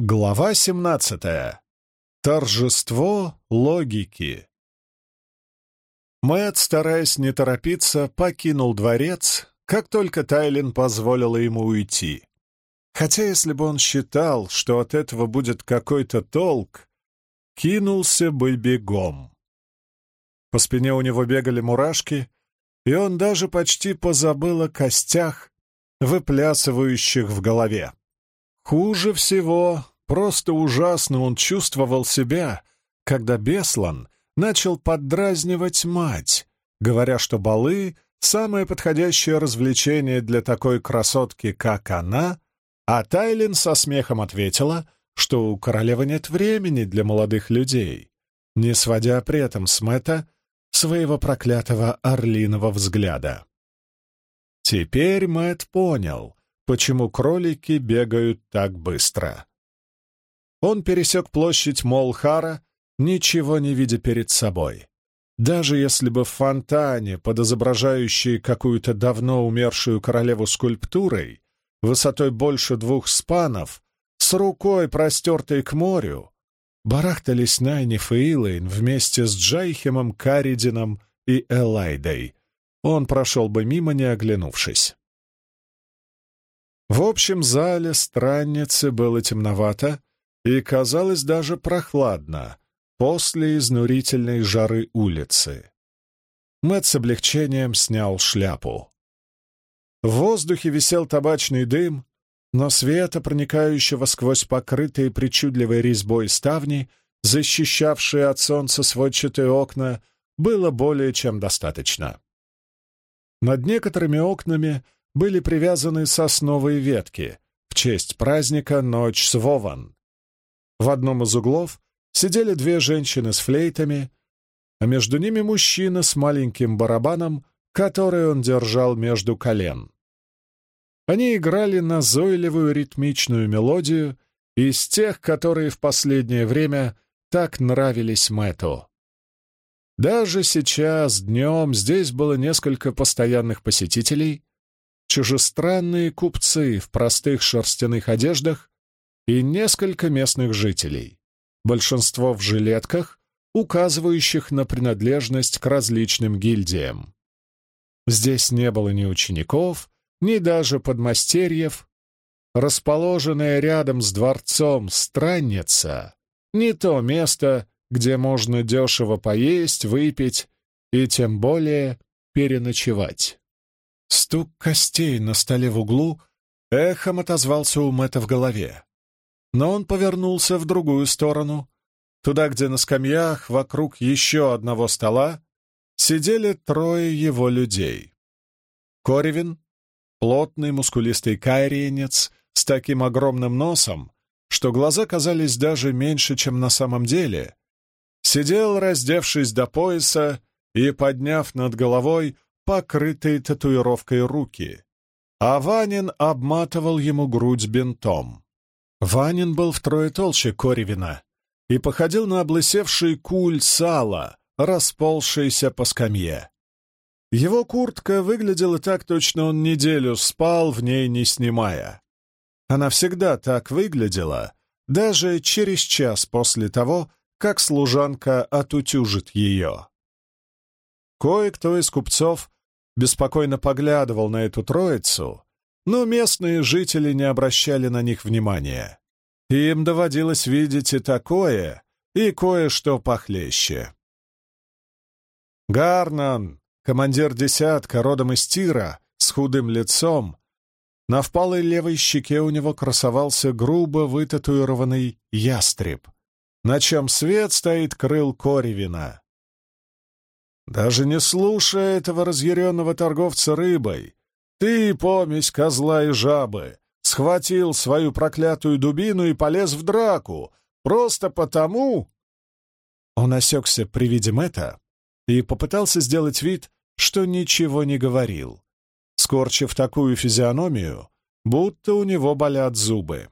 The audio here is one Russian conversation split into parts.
Глава 17. Торжество логики. Мэтт, стараясь не торопиться, покинул дворец, как только Тайлин позволила ему уйти. Хотя если бы он считал, что от этого будет какой-то толк, кинулся бы бегом. По спине у него бегали мурашки, и он даже почти позабыл о костях, выплясывающих в голове. Хуже всего, просто ужасно он чувствовал себя, когда Беслан начал поддразнивать мать, говоря, что балы — самое подходящее развлечение для такой красотки, как она, а Тайлин со смехом ответила, что у королевы нет времени для молодых людей, не сводя при этом с Мэтта своего проклятого орлиного взгляда. Теперь Мэтт понял, почему кролики бегают так быстро. Он пересек площадь Молхара, ничего не видя перед собой. Даже если бы в фонтане, под изображающей какую-то давно умершую королеву скульптурой, высотой больше двух спанов, с рукой простертой к морю, барахтались Найниф и Илэйн вместе с Джайхемом, Каридином и Элайдой, он прошел бы мимо, не оглянувшись. В общем зале странницы было темновато и казалось даже прохладно после изнурительной жары улицы. Мэтт с облегчением снял шляпу. В воздухе висел табачный дым, но света, проникающего сквозь покрытые причудливой резьбой ставни, защищавшие от солнца сводчатые окна, было более чем достаточно. Над некоторыми окнами были привязаны сосновые ветки в честь праздника Ночь Свован. В одном из углов сидели две женщины с флейтами, а между ними мужчина с маленьким барабаном, который он держал между колен. Они играли назойливую ритмичную мелодию из тех, которые в последнее время так нравились Мэтту. Даже сейчас, днем, здесь было несколько постоянных посетителей, чужестранные купцы в простых шерстяных одеждах и несколько местных жителей, большинство в жилетках, указывающих на принадлежность к различным гильдиям. Здесь не было ни учеников, ни даже подмастерьев. Расположенная рядом с дворцом странница — не то место, где можно дешево поесть, выпить и тем более переночевать. Стук костей на столе в углу эхом отозвался у Мэтта в голове. Но он повернулся в другую сторону, туда, где на скамьях вокруг еще одного стола сидели трое его людей. Коревин, плотный мускулистый кайриенец с таким огромным носом, что глаза казались даже меньше, чем на самом деле, сидел, раздевшись до пояса и подняв над головой покрытые татуировкой руки, а Ванин обматывал ему грудь бинтом. Ванин был втрое толще Коревина и походил на облысевший куль сала, расползшийся по скамье. Его куртка выглядела так, точно он неделю спал, в ней не снимая. Она всегда так выглядела, даже через час после того, как служанка отутюжит ее. Кое-кто из купцов беспокойно поглядывал на эту троицу, но местные жители не обращали на них внимания. Им доводилось видеть и такое, и кое-что похлеще. Гарнан, командир десятка, родом из Тира, с худым лицом, на впалой левой щеке у него красовался грубо вытатуированный ястреб — на чем свет стоит крыл Коревина. Даже не слушая этого разъяренного торговца рыбой, ты, помесь козла и жабы, схватил свою проклятую дубину и полез в драку, просто потому...» Он осекся при виде Мэтта и попытался сделать вид, что ничего не говорил, скорчив такую физиономию, будто у него болят зубы.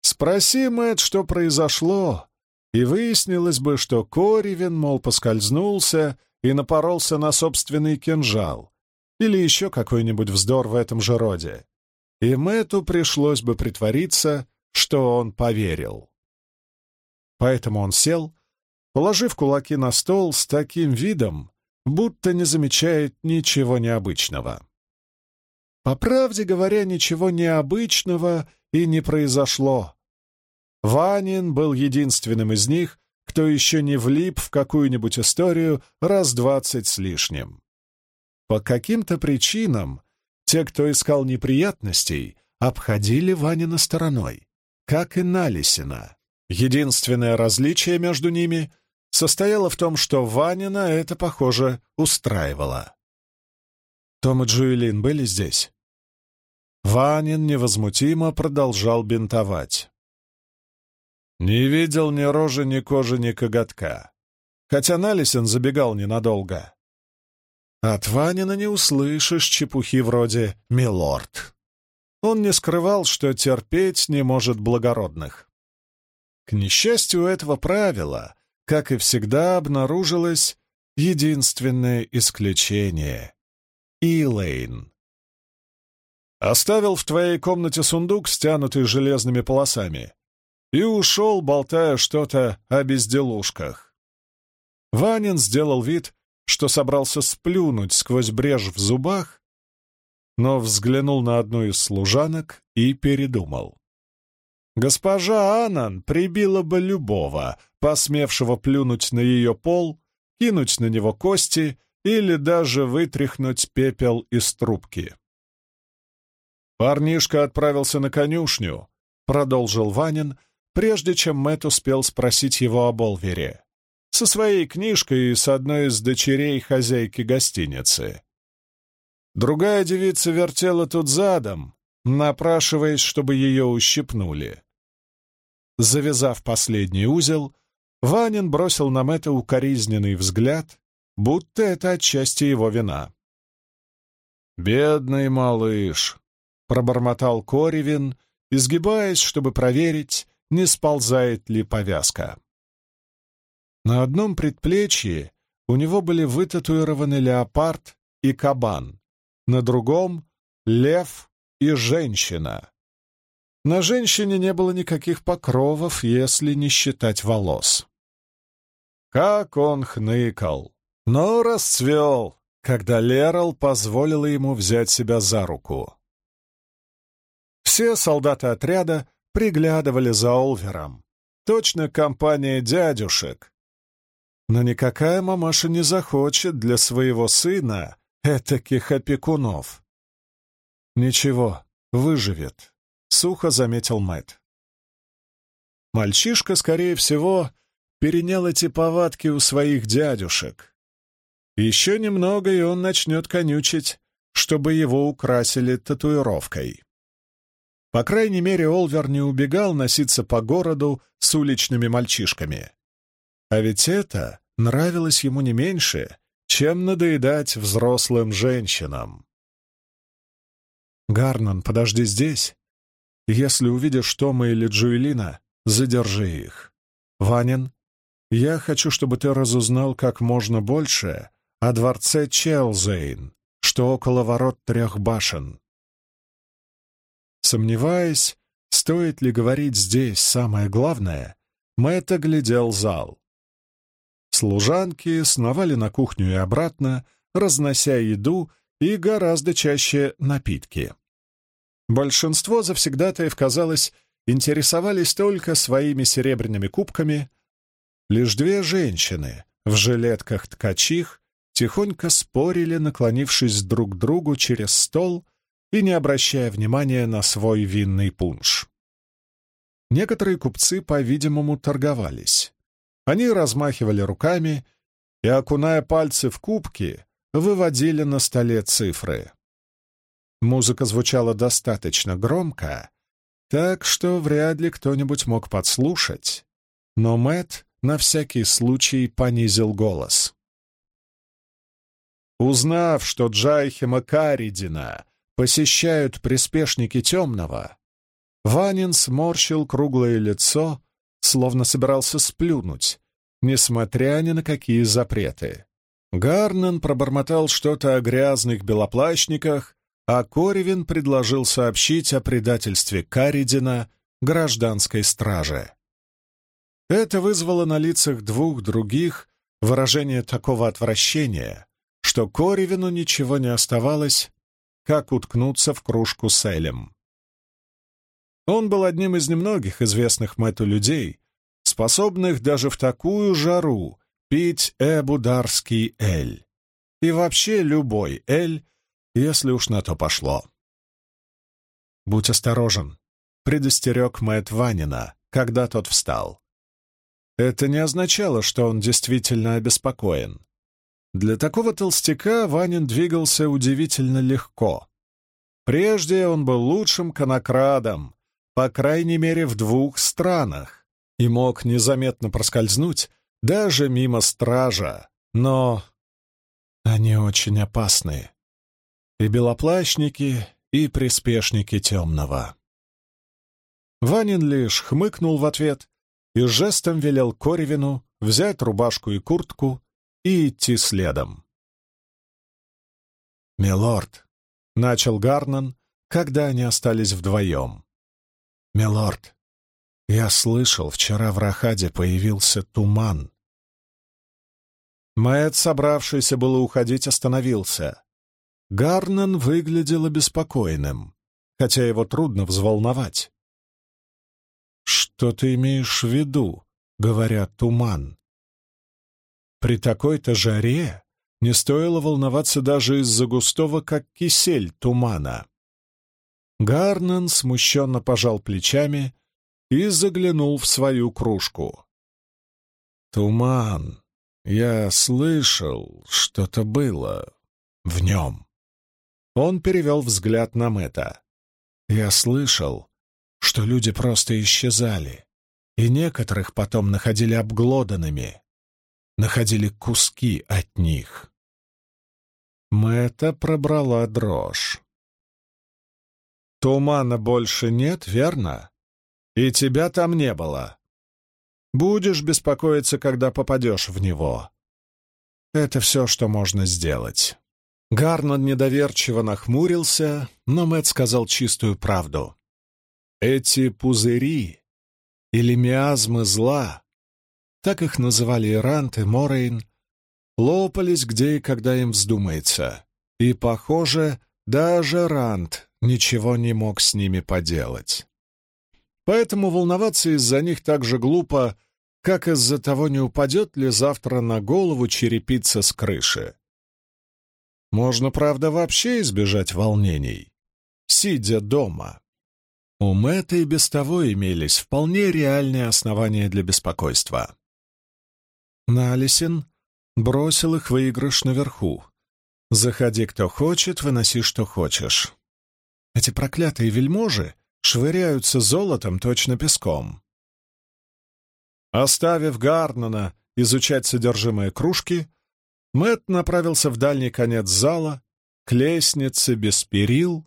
Спроси, Мэтт, что произошло, и выяснилось бы, что Коривин, мол, поскользнулся и напоролся на собственный кинжал, или еще какой-нибудь вздор в этом же роде. И Мэтту пришлось бы притвориться, что он поверил. Поэтому он сел, положив кулаки на стол с таким видом, будто не замечает ничего необычного. По правде говоря, ничего необычного и не произошло. Ванин был единственным из них, кто еще не влип в какую-нибудь историю раз двадцать с лишним. По каким-то причинам те, кто искал неприятностей, обходили Ванина стороной, как и Налисина. Единственное различие между ними состояло в том, что Ванина это, похоже, устраивало. Том и Джуэлин были здесь. Ванин невозмутимо продолжал бинтовать. Не видел ни рожи, ни кожи, ни коготка. Хотя Налисин забегал ненадолго. От Ванина не услышишь чепухи вроде «милорд». Он не скрывал, что терпеть не может благородных. К несчастью, этого правила, как и всегда, обнаружилось единственное исключение — Илэйн. Оставил в твоей комнате сундук, стянутый железными полосами и ушел, болтая что-то о безделушках. Ванин сделал вид, что собрался сплюнуть сквозь брешь в зубах, но взглянул на одну из служанок и передумал. Госпожа Анан прибила бы любого, посмевшего плюнуть на ее пол, кинуть на него кости или даже вытряхнуть пепел из трубки. Парнишка отправился на конюшню, продолжил Ванин, прежде чем Мэтт успел спросить его об Олвере. Со своей книжкой и с одной из дочерей хозяйки гостиницы. Другая девица вертела тут задом, напрашиваясь, чтобы ее ущипнули. Завязав последний узел, Ванин бросил на Мэтта укоризненный взгляд, будто это отчасти его вина. «Бедный малыш!» — пробормотал Коривин, изгибаясь, чтобы проверить, не сползает ли повязка. На одном предплечье у него были вытатуированы леопард и кабан, на другом — лев и женщина. На женщине не было никаких покровов, если не считать волос. Как он хныкал, но расцвел, когда Лерал позволила ему взять себя за руку. Все солдаты отряда приглядывали за Олвером. Точно компания дядюшек. Но никакая мамаша не захочет для своего сына этаких опекунов. Ничего, выживет, — сухо заметил Мэтт. Мальчишка, скорее всего, перенял эти повадки у своих дядюшек. Еще немного, и он начнет конючить, чтобы его украсили татуировкой. По крайней мере, Олвер не убегал носиться по городу с уличными мальчишками. А ведь это нравилось ему не меньше, чем надоедать взрослым женщинам. «Гарнан, подожди здесь. Если увидишь Тома или Джуэлина, задержи их. Ванин, я хочу, чтобы ты разузнал как можно больше о дворце Челзейн, что около ворот трех башен. Сомневаясь, стоит ли говорить здесь самое главное, Мэтт оглядел зал. Служанки сновали на кухню и обратно, разнося еду и гораздо чаще напитки. Большинство завсегдатаев, казалось, интересовались только своими серебряными кубками. Лишь две женщины в жилетках ткачих тихонько спорили, наклонившись друг к другу через стол — и не обращая внимания на свой винный пунш. Некоторые купцы, по-видимому, торговались. Они размахивали руками и, окуная пальцы в кубки, выводили на столе цифры. Музыка звучала достаточно громко, так что вряд ли кто-нибудь мог подслушать, но Мэт на всякий случай понизил голос. Узнав, что Джайхема Каридина посещают приспешники темного, Ванин сморщил круглое лицо, словно собирался сплюнуть, несмотря ни на какие запреты. Гарнен пробормотал что-то о грязных белоплащниках, а Коревин предложил сообщить о предательстве Каридина гражданской страже. Это вызвало на лицах двух других выражение такого отвращения, что Коревину ничего не оставалось, как уткнуться в кружку с Элем. Он был одним из немногих известных Мэтту людей, способных даже в такую жару пить эбударский эль. И вообще любой эль, если уж на то пошло. «Будь осторожен», — предостерег Мэтт Ванина, когда тот встал. Это не означало, что он действительно обеспокоен. Для такого толстяка Ванин двигался удивительно легко. Прежде он был лучшим конокрадом, по крайней мере, в двух странах, и мог незаметно проскользнуть даже мимо стража, но они очень опасны. И белоплащники, и приспешники темного. Ванин лишь хмыкнул в ответ и жестом велел Коревину взять рубашку и куртку и идти следом. «Милорд», — начал Гарнан, когда они остались вдвоем. «Милорд, я слышал, вчера в Рахаде появился туман». Мэтт, собравшийся было уходить, остановился. Гарнан выглядел обеспокоенным, хотя его трудно взволновать. «Что ты имеешь в виду?» — говоря «туман». При такой-то жаре не стоило волноваться даже из-за густого, как кисель, тумана. Гарнан смущенно пожал плечами и заглянул в свою кружку. «Туман. Я слышал, что-то было в нем». Он перевел взгляд на Мэтта. «Я слышал, что люди просто исчезали, и некоторых потом находили обглоданными, находили куски от них. Мэтта пробрала дрожь. «Тумана больше нет, верно? И тебя там не было. Будешь беспокоиться, когда попадешь в него. Это все, что можно сделать». Гарнон недоверчиво нахмурился, но Мэтт сказал чистую правду. Эти пузыри или миазмы зла, так их называли Ирант и Морейн, лопались где и когда им вздумается, и, похоже, даже Рант ничего не мог с ними поделать. Поэтому волноваться из-за них так же глупо, как из-за того, не упадет ли завтра на голову черепица с крыши. Можно, правда, вообще избежать волнений, сидя дома. У Мэтта и без того имелись вполне реальные основания для беспокойства. Налисин бросил их выигрыш наверху. «Заходи, кто хочет, выноси, что хочешь». Эти проклятые вельможи швыряются золотом точно песком. Оставив Гарнана изучать содержимое кружки, Мэтт направился в дальний конец зала, к лестнице без перил,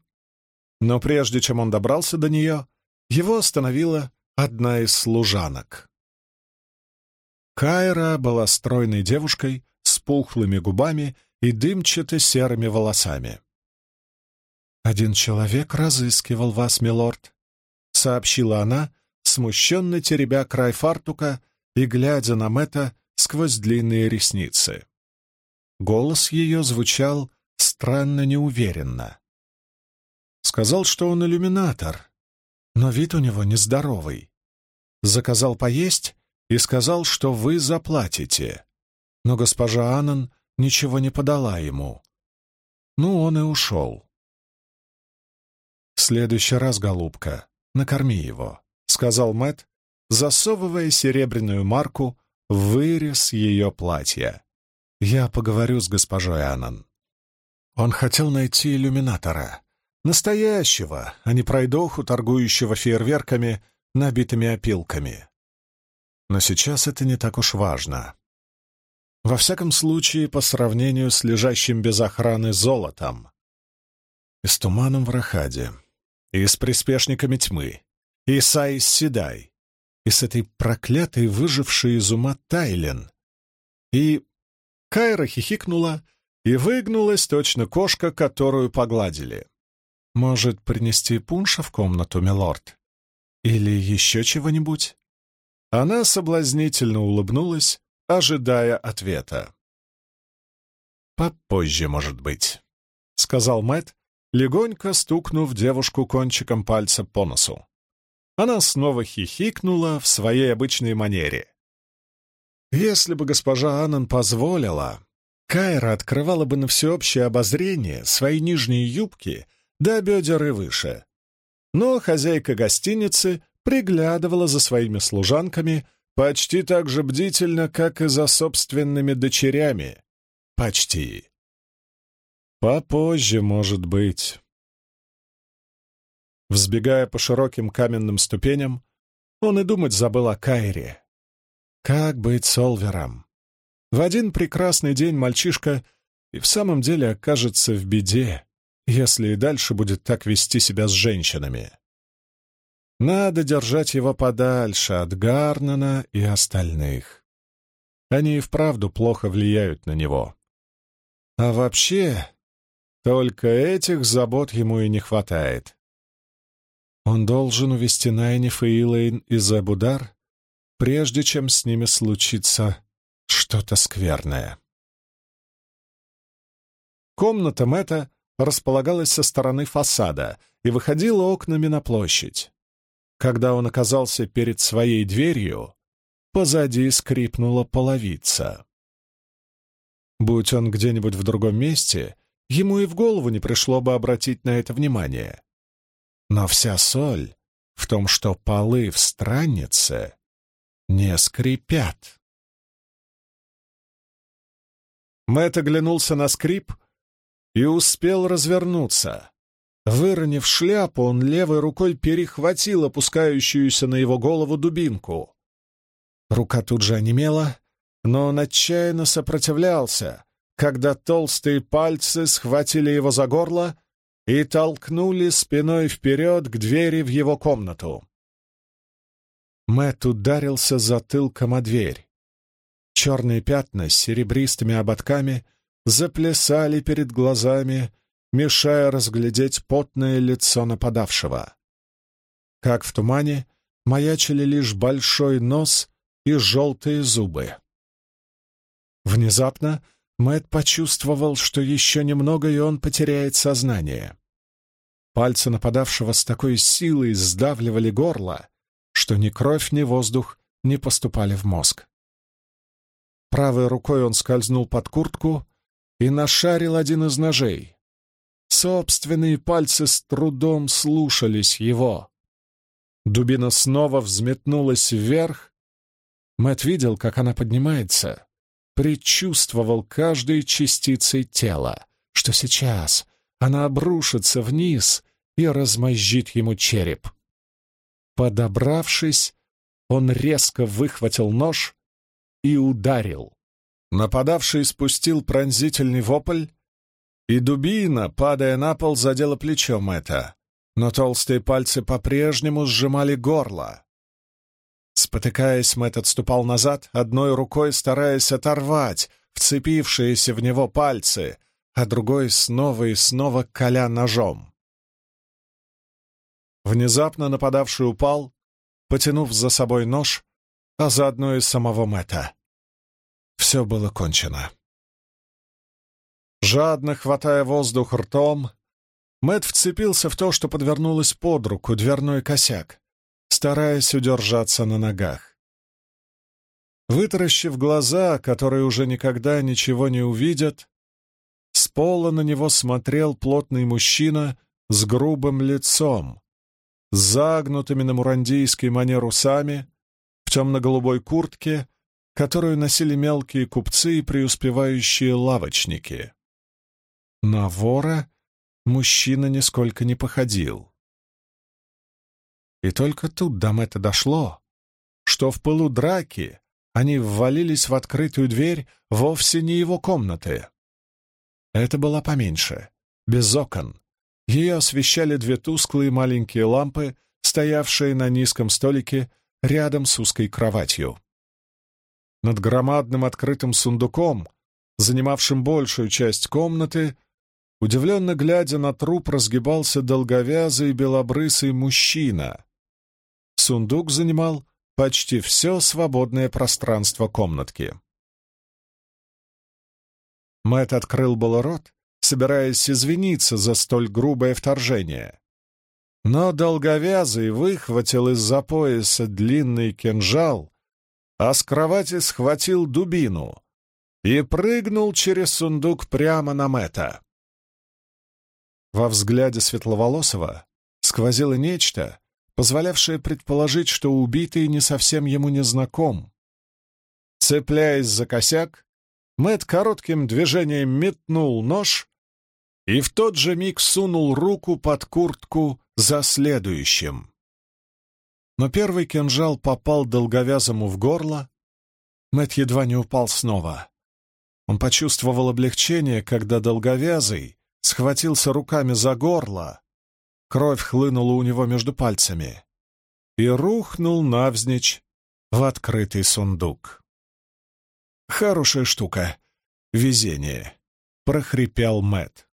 но прежде чем он добрался до нее, его остановила одна из служанок. Кайра была стройной девушкой с пухлыми губами и дымчато-серыми волосами. «Один человек разыскивал вас, милорд», — сообщила она, смущенно теребя край фартука и глядя на Мэтта сквозь длинные ресницы. Голос ее звучал странно неуверенно. Сказал, что он иллюминатор, но вид у него нездоровый. Заказал поесть и сказал, что вы заплатите. Но госпожа Аннан ничего не подала ему. Ну, он и ушел. «В следующий раз, голубка, накорми его», — сказал Мэт, засовывая серебряную марку в вырез ее платья. «Я поговорю с госпожой Аннан». Он хотел найти иллюминатора, Настоящего, а не пройдоху, торгующего фейерверками, набитыми опилками. Но сейчас это не так уж важно. Во всяком случае, по сравнению с лежащим без охраны золотом. И с туманом в Рахаде, и с приспешниками тьмы, и с Айс Седай, и с этой проклятой, выжившей из ума Тайлен. И Кайра хихикнула и выгнулась точно кошка, которую погладили. «Может, принести пунша в комнату, милорд?» Или еще чего-нибудь? Она соблазнительно улыбнулась, ожидая ответа. «Попозже, может быть», — сказал Мэтт, легонько стукнув девушку кончиком пальца по носу. Она снова хихикнула в своей обычной манере. Если бы госпожа Аннан позволила, Кайра открывала бы на всеобщее обозрение свои нижние юбки до бедер и выше. Но хозяйка гостиницы приглядывала за своими служанками почти так же бдительно, как и за собственными дочерями. Почти. Попозже, может быть. Взбегая по широким каменным ступеням, он и думать забыл о Кайре. Как быть с Олвером? В один прекрасный день мальчишка и в самом деле окажется в беде, если и дальше будет так вести себя с женщинами. Надо держать его подальше от Гарнана и остальных. Они и вправду плохо влияют на него. А вообще, только этих забот ему и не хватает. Он должен увести Найниф и Илэйн из Эбудар, прежде чем с ними случится что-то скверное. Комната Мэтта располагалась со стороны фасада и выходила окнами на площадь. Когда он оказался перед своей дверью, позади скрипнула половица. Будь он где-нибудь в другом месте, ему и в голову не пришло бы обратить на это внимание. Но вся соль в том, что полы в страннице не скрипят. Мэтт оглянулся на скрип и успел развернуться. Выронив шляпу, он левой рукой перехватил опускающуюся на его голову дубинку. Рука тут же онемела, но он отчаянно сопротивлялся, когда толстые пальцы схватили его за горло и толкнули спиной вперед к двери в его комнату. Мэт ударился затылком о дверь. Черные пятна с серебристыми ободками заплясали перед глазами, мешая разглядеть потное лицо нападавшего. Как в тумане маячили лишь большой нос и желтые зубы. Внезапно Мэт почувствовал, что еще немного, и он потеряет сознание. Пальцы нападавшего с такой силой сдавливали горло, что ни кровь, ни воздух не поступали в мозг. Правой рукой он скользнул под куртку и нашарил один из ножей. Собственные пальцы с трудом слушались его. Дубина снова взметнулась вверх. Мэт видел, как она поднимается, предчувствовал каждой частицей тела, что сейчас она обрушится вниз и размозжит ему череп. Подобравшись, он резко выхватил нож и ударил. Нападавший спустил пронзительный вопль, и дубина, падая на пол, задела плечом это, но толстые пальцы по-прежнему сжимали горло. Спотыкаясь, Мэтт отступал назад, одной рукой стараясь оторвать вцепившиеся в него пальцы, а другой снова и снова коля ножом. Внезапно нападавший упал, потянув за собой нож, а заодно и самого Мэтта. Все было кончено. Жадно хватая воздух ртом, Мэт вцепился в то, что подвернулось под руку, дверной косяк, стараясь удержаться на ногах. Вытаращив глаза, которые уже никогда ничего не увидят, с пола на него смотрел плотный мужчина с грубым лицом, с загнутыми на мурандийский манер усами, в темно-голубой куртке, которую носили мелкие купцы и преуспевающие лавочники. На вора мужчина нисколько не походил. И только тут до Мэтта дошло, что в пылу драки они ввалились в открытую дверь вовсе не его комнаты. Это была поменьше, без окон. Ее освещали две тусклые маленькие лампы, стоявшие на низком столике рядом с узкой кроватью. Над громадным открытым сундуком, занимавшим большую часть комнаты, Удивленно глядя на труп, разгибался долговязый белобрысый мужчина. сундук занимал почти все свободное пространство комнатки. Мэт открыл было рот, собираясь извиниться за столь грубое вторжение. Но долговязый выхватил из-за пояса длинный кинжал, а с кровати схватил дубину и прыгнул через сундук прямо на Мэта. Во взгляде Светловолосого сквозило нечто, позволявшее предположить, что убитый не совсем ему не знаком. Цепляясь за косяк, Мэт коротким движением метнул нож и в тот же миг сунул руку под куртку за следующим. Но первый кинжал попал долговязому в горло. Мэт едва не упал снова. Он почувствовал облегчение, когда долговязый схватился руками за горло, кровь хлынула у него между пальцами и рухнул навзничь в открытый сундук. «Хорошая штука. Везение», — прохрипел Мэт.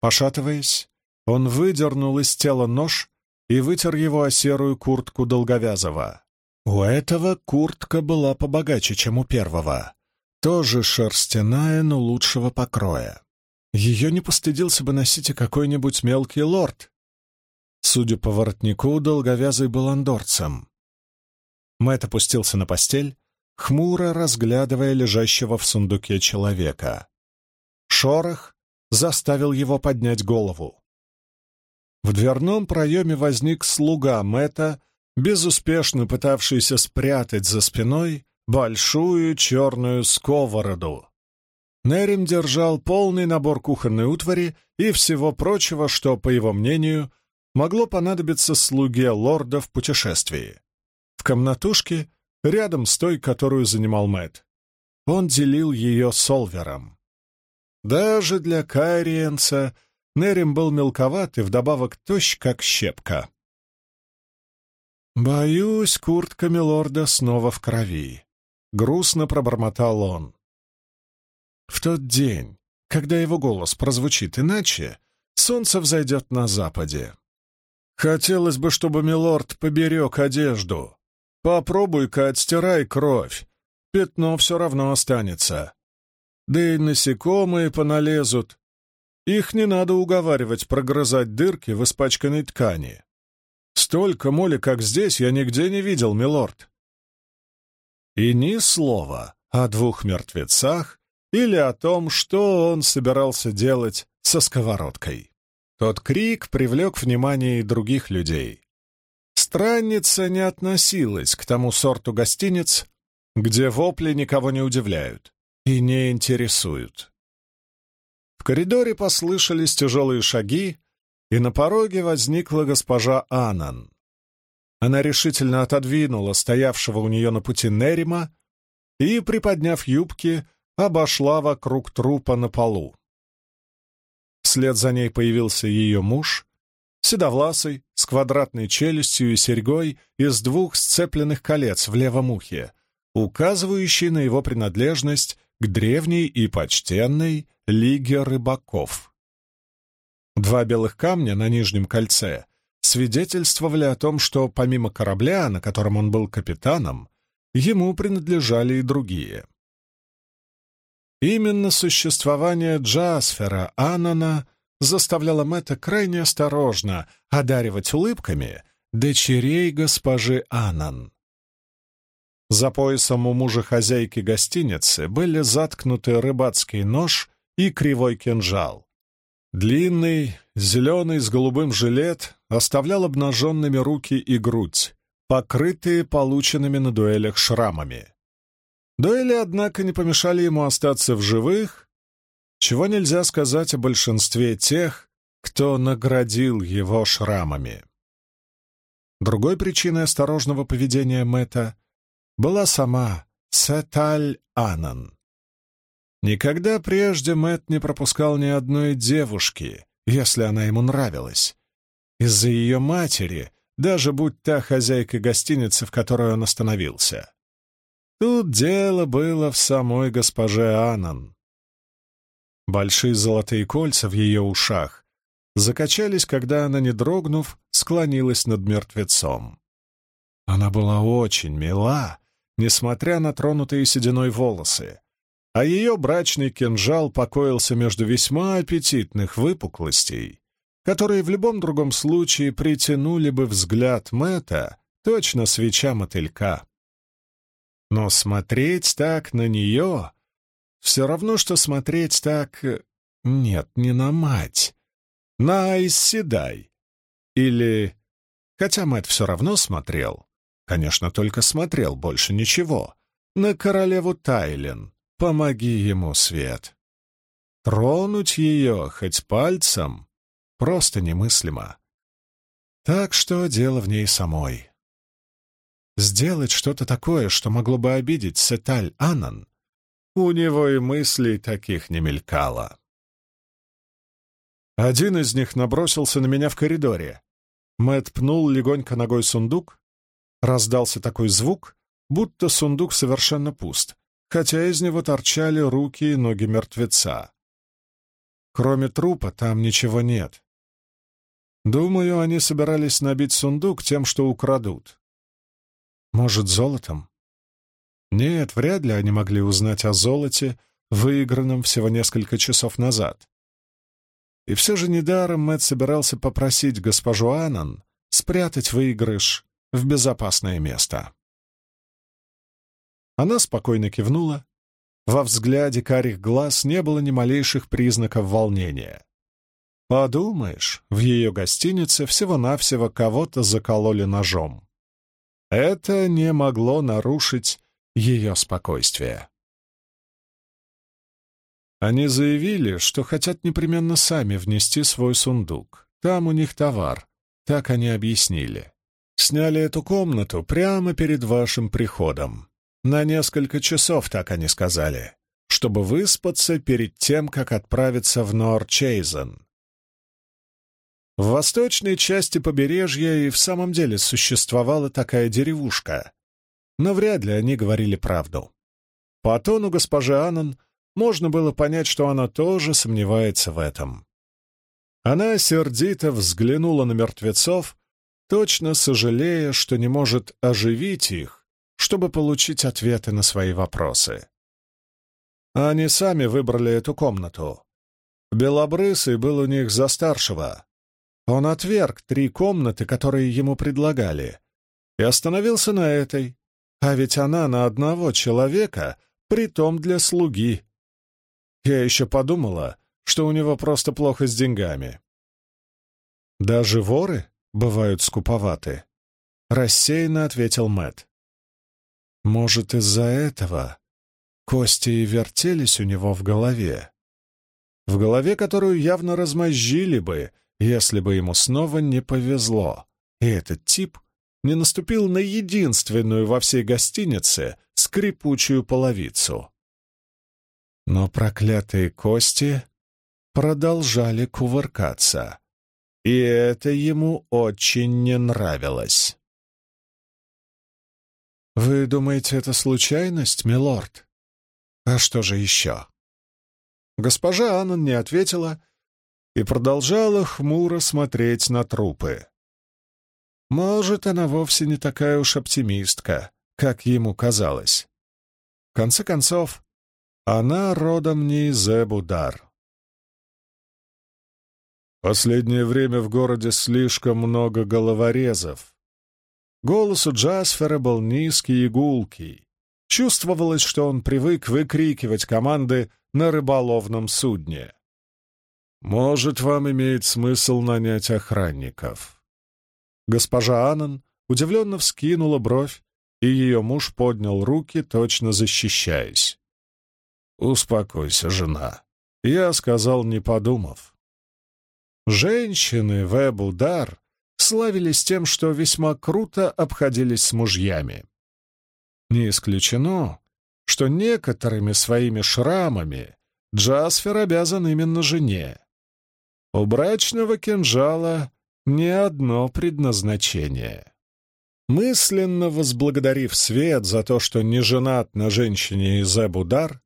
Пошатываясь, он выдернул из тела нож и вытер его о серую куртку долговязого. У этого куртка была побогаче, чем у первого. Тоже шерстяная, но лучшего покроя. Ее не постыдился бы носить и какой-нибудь мелкий лорд. Судя по воротнику, долговязый был андорцем. Мэтт опустился на постель, хмуро разглядывая лежащего в сундуке человека. Шорох заставил его поднять голову. В дверном проеме возник слуга Мэтта, безуспешно пытавшийся спрятать за спиной большую черную сковороду. Нерим держал полный набор кухонной утвари и всего прочего, что, по его мнению, могло понадобиться слуге лорда в путешествии. В комнатушке, рядом с той, которую занимал Мэт. Он делил ее с Олвером. Даже для Кайриенца Нерим был мелковат и вдобавок тощ, как щепка. «Боюсь, куртка Милорда снова в крови», — грустно пробормотал он. В тот день, когда его голос прозвучит иначе, солнце взойдет на западе. Хотелось бы, чтобы Милорд поберег одежду. Попробуй-ка отстирай кровь, пятно все равно останется. Да и насекомые поналезут. Их не надо уговаривать прогрызать дырки в испачканной ткани. Столько моли, как здесь, я нигде не видел, милорд. И ни слова о двух мертвецах или о том, что он собирался делать со сковородкой. Тот крик привлек внимание и других людей. Странница не относилась к тому сорту гостиниц, где вопли никого не удивляют и не интересуют. В коридоре послышались тяжелые шаги, и на пороге возникла госпожа Анан. Она решительно отодвинула стоявшего у нее на пути Нерима и, приподняв юбки, обошла вокруг трупа на полу. Вслед за ней появился ее муж, седовласый, с квадратной челюстью и серьгой из двух сцепленных колец в левом ухе, указывающий на его принадлежность к древней и почтенной Лиге рыбаков. Два белых камня на нижнем кольце свидетельствовали о том, что помимо корабля, на котором он был капитаном, ему принадлежали и другие. Именно существование Джасфера Анана заставляло Мэтта крайне осторожно одаривать улыбками дочерей госпожи Анан. За поясом у мужа хозяйки гостиницы были заткнуты рыбацкий нож и кривой кинжал. Длинный, зеленый с голубым жилет оставлял обнаженными руки и грудь, покрытые полученными на дуэлях шрамами. Дуэли, однако, не помешали ему остаться в живых, чего нельзя сказать о большинстве тех, кто наградил его шрамами. Другой причиной осторожного поведения Мэтта была сама Сеталь Анан. Никогда прежде Мэт не пропускал ни одной девушки, если она ему нравилась. Из-за ее матери, даже будь та хозяйкой гостиницы, в которой он остановился. Тут дело было в самой госпоже Анан. Большие золотые кольца в ее ушах закачались, когда она, не дрогнув, склонилась над мертвецом. Она была очень мила, несмотря на тронутые сединой волосы, а ее брачный кинжал покоился между весьма аппетитных выпуклостей, которые в любом другом случае притянули бы взгляд Мэтта, точно свеча мотылька. Но смотреть так на нее все равно, что смотреть так... Нет, не на мать. На Айсседай. Или... Хотя Мэтт все равно смотрел. Конечно, только смотрел, больше ничего. На королеву Тайлен. Помоги ему, Свет. Тронуть ее хоть пальцем просто немыслимо. Так что дело в ней самой. Сделать что-то такое, что могло бы обидеть Сеталь Анан, у него и мыслей таких не мелькало. Один из них набросился на меня в коридоре. Мэт пнул легонько ногой сундук. Раздался такой звук, будто сундук совершенно пуст, хотя из него торчали руки и ноги мертвеца. Кроме трупа там ничего нет. Думаю, они собирались набить сундук тем, что украдут. Может, золотом? Нет, вряд ли они могли узнать о золоте, выигранном всего несколько часов назад. И все же недаром Мэтт собирался попросить госпожу Аннан спрятать выигрыш в безопасное место. Она спокойно кивнула. Во взгляде карих глаз не было ни малейших признаков волнения. Подумаешь, в ее гостинице всего-навсего кого-то закололи ножом. Это не могло нарушить ее спокойствие. Они заявили, что хотят непременно сами внести свой сундук. Там у них товар, так они объяснили. Сняли эту комнату прямо перед вашим приходом. На несколько часов, так они сказали, чтобы выспаться перед тем, как отправиться в Норчейзен. В восточной части побережья и в самом деле существовала такая деревушка, но вряд ли они говорили правду. По тону госпожи Аннон можно было понять, что она тоже сомневается в этом. Она сердито взглянула на мертвецов, точно сожалея, что не может оживить их, чтобы получить ответы на свои вопросы. Они сами выбрали эту комнату. Белобрысый был у них за старшего. Он отверг три комнаты, которые ему предлагали, и остановился на этой, а ведь она на одного человека, притом для слуги. Я еще подумала, что у него просто плохо с деньгами. Даже воры бывают скуповаты, рассеянно ответил Мэт. Может, из-за этого кости и вертелись у него в голове. В голове, которую явно размозжили бы, если бы ему снова не повезло. И этот тип не наступил на единственную во всей гостинице скрипучую половицу. Но проклятые кости продолжали кувыркаться, и это ему очень не нравилось. «Вы думаете, это случайность, милорд? А что же еще?» Госпожа Аннон не ответила и продолжала хмуро смотреть на трупы. Может, она вовсе не такая уж оптимистка, как ему казалось. В конце концов, она родом не из Эбудар. Последнее время в городе слишком много головорезов. Голос у Джасфера был низкий и гулкий. Чувствовалось, что он привык выкрикивать команды на рыболовном судне. «Может, вам имеет смысл нанять охранников?» Госпожа Аннан удивленно вскинула бровь, и ее муж поднял руки, точно защищаясь. «Успокойся, жена», — я сказал, не подумав. Женщины в Эбудар славились тем, что весьма круто обходились с мужьями. Не исключено, что некоторыми своими шрамами Джасфер обязан именно жене. У брачного кинжала не одно предназначение. Мысленно возблагодарив Свет за то, что не женат на женщине из Эбудар,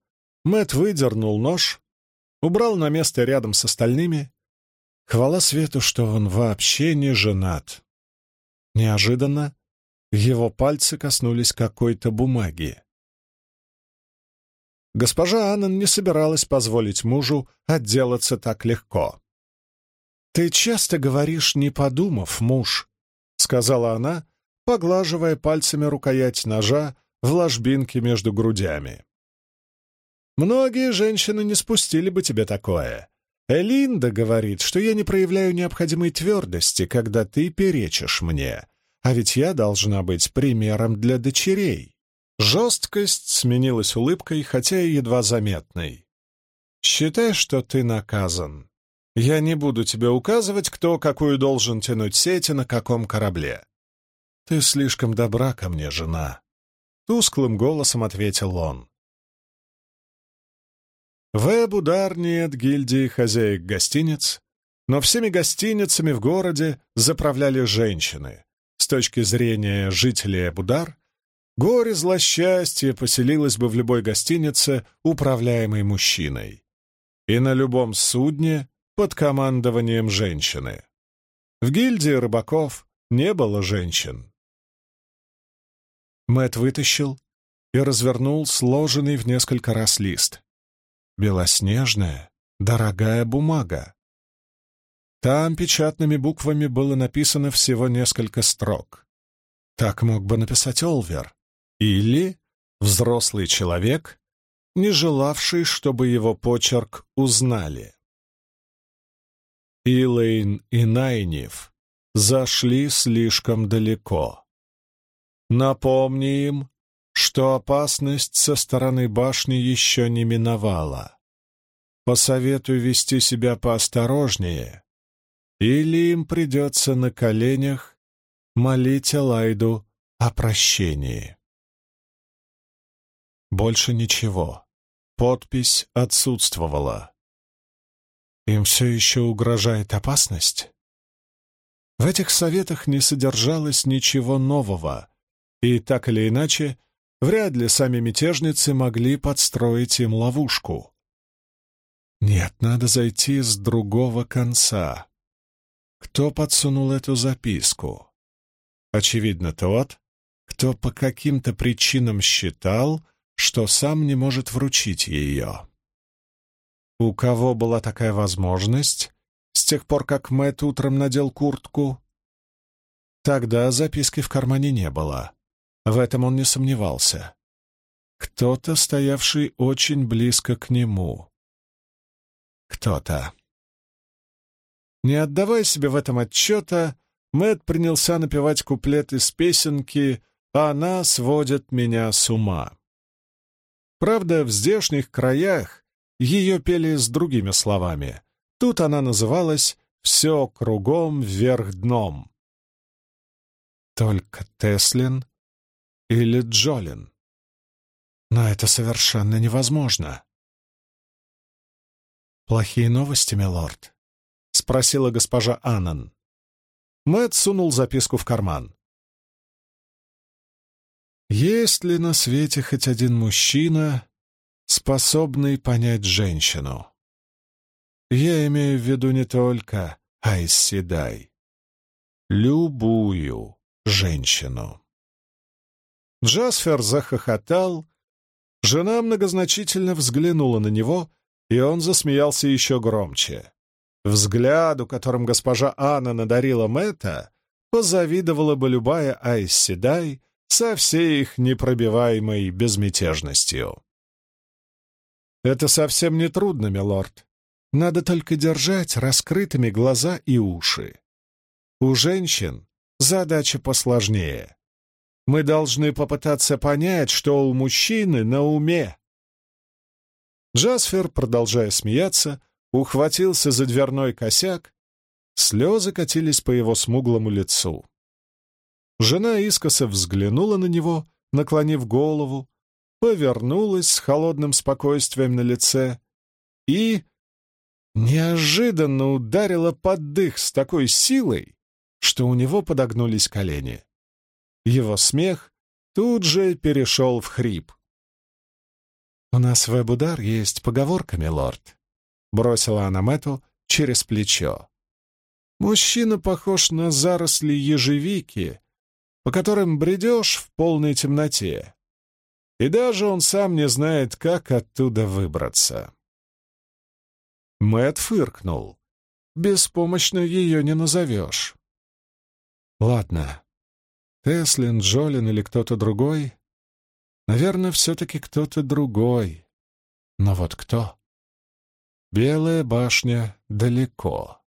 Мэт выдернул нож, убрал на место рядом с остальными, Хвала свету, что он вообще не женат. Неожиданно его пальцы коснулись какой-то бумаги. Госпожа Аннан не собиралась позволить мужу отделаться так легко. «Ты часто говоришь, не подумав, муж», — сказала она, поглаживая пальцами рукоять ножа в ложбинке между грудями. «Многие женщины не спустили бы тебе такое. Элинда говорит, что я не проявляю необходимой твердости, когда ты перечишь мне, а ведь я должна быть примером для дочерей». Жесткость сменилась улыбкой, хотя и едва заметной. «Считай, что ты наказан. Я не буду тебе указывать, кто какую должен тянуть сети на каком корабле. Ты слишком добра ко мне, жена», — тусклым голосом ответил он. В Эбудар нет гильдии хозяек гостиниц, но всеми гостиницами в городе заправляли женщины. С точки зрения жителей Эбудар, Горе злосчастье поселилось бы в любой гостинице, управляемой мужчиной. И на любом судне под командованием женщины. В гильдии рыбаков не было женщин. Мэт вытащил и развернул сложенный в несколько раз лист. Белоснежная, дорогая бумага. Там печатными буквами было написано всего несколько строк. Так мог бы написать Олвер. Или взрослый человек, не желавший, чтобы его почерк узнали. Илэйн и Найниф зашли слишком далеко. Напомни им, что опасность со стороны башни еще не миновала. Посоветуй вести себя поосторожнее, или им придется на коленях молить Алайду о прощении. Больше ничего. Подпись отсутствовала. Им все еще угрожает опасность? В этих советах не содержалось ничего нового, и так или иначе, вряд ли сами мятежницы могли подстроить им ловушку. Нет, надо зайти с другого конца. Кто подсунул эту записку? Очевидно, тот, кто по каким-то причинам считал, что сам не может вручить ее. У кого была такая возможность с тех пор, как Мэтт утром надел куртку? Тогда записки в кармане не было. В этом он не сомневался. Кто-то, стоявший очень близко к нему. Кто-то. Не отдавая себе в этом отчета, Мэтт принялся напевать куплет из песенки «Она сводит меня с ума». Правда, в здешних краях ее пели с другими словами. Тут она называлась «Все кругом вверх дном». Только Теслин или Джолин. Но это совершенно невозможно. «Плохие новости, милорд?» — спросила госпожа Аннан. Мэтт сунул записку в карман. Есть ли на свете хоть один мужчина, способный понять женщину? Я имею в виду не только Айсседай, любую женщину. Джасфер захохотал, жена многозначительно взглянула на него, и он засмеялся еще громче. Взгляду, которым госпожа Анна надарила Мэтта, позавидовала бы любая Айсседай, со всей их непробиваемой безмятежностью. «Это совсем не трудно, милорд. Надо только держать раскрытыми глаза и уши. У женщин задача посложнее. Мы должны попытаться понять, что у мужчины на уме». Джасфер, продолжая смеяться, ухватился за дверной косяк, слезы катились по его смуглому лицу. Жена искоса взглянула на него, наклонив голову, повернулась с холодным спокойствием на лице и неожиданно ударила под дых с такой силой, что у него подогнулись колени. Его смех тут же перешел в хрип. «У нас в Эбудар есть поговорка, милорд», — бросила она Мэту через плечо. Мужчина похож на заросли ежевики, по которым бредешь в полной темноте. И даже он сам не знает, как оттуда выбраться. Мэт фыркнул. Беспомощно ее не назовешь. Ладно. Теслин, Джолин или кто-то другой? Наверное, все-таки кто-то другой. Но вот кто? Белая башня далеко.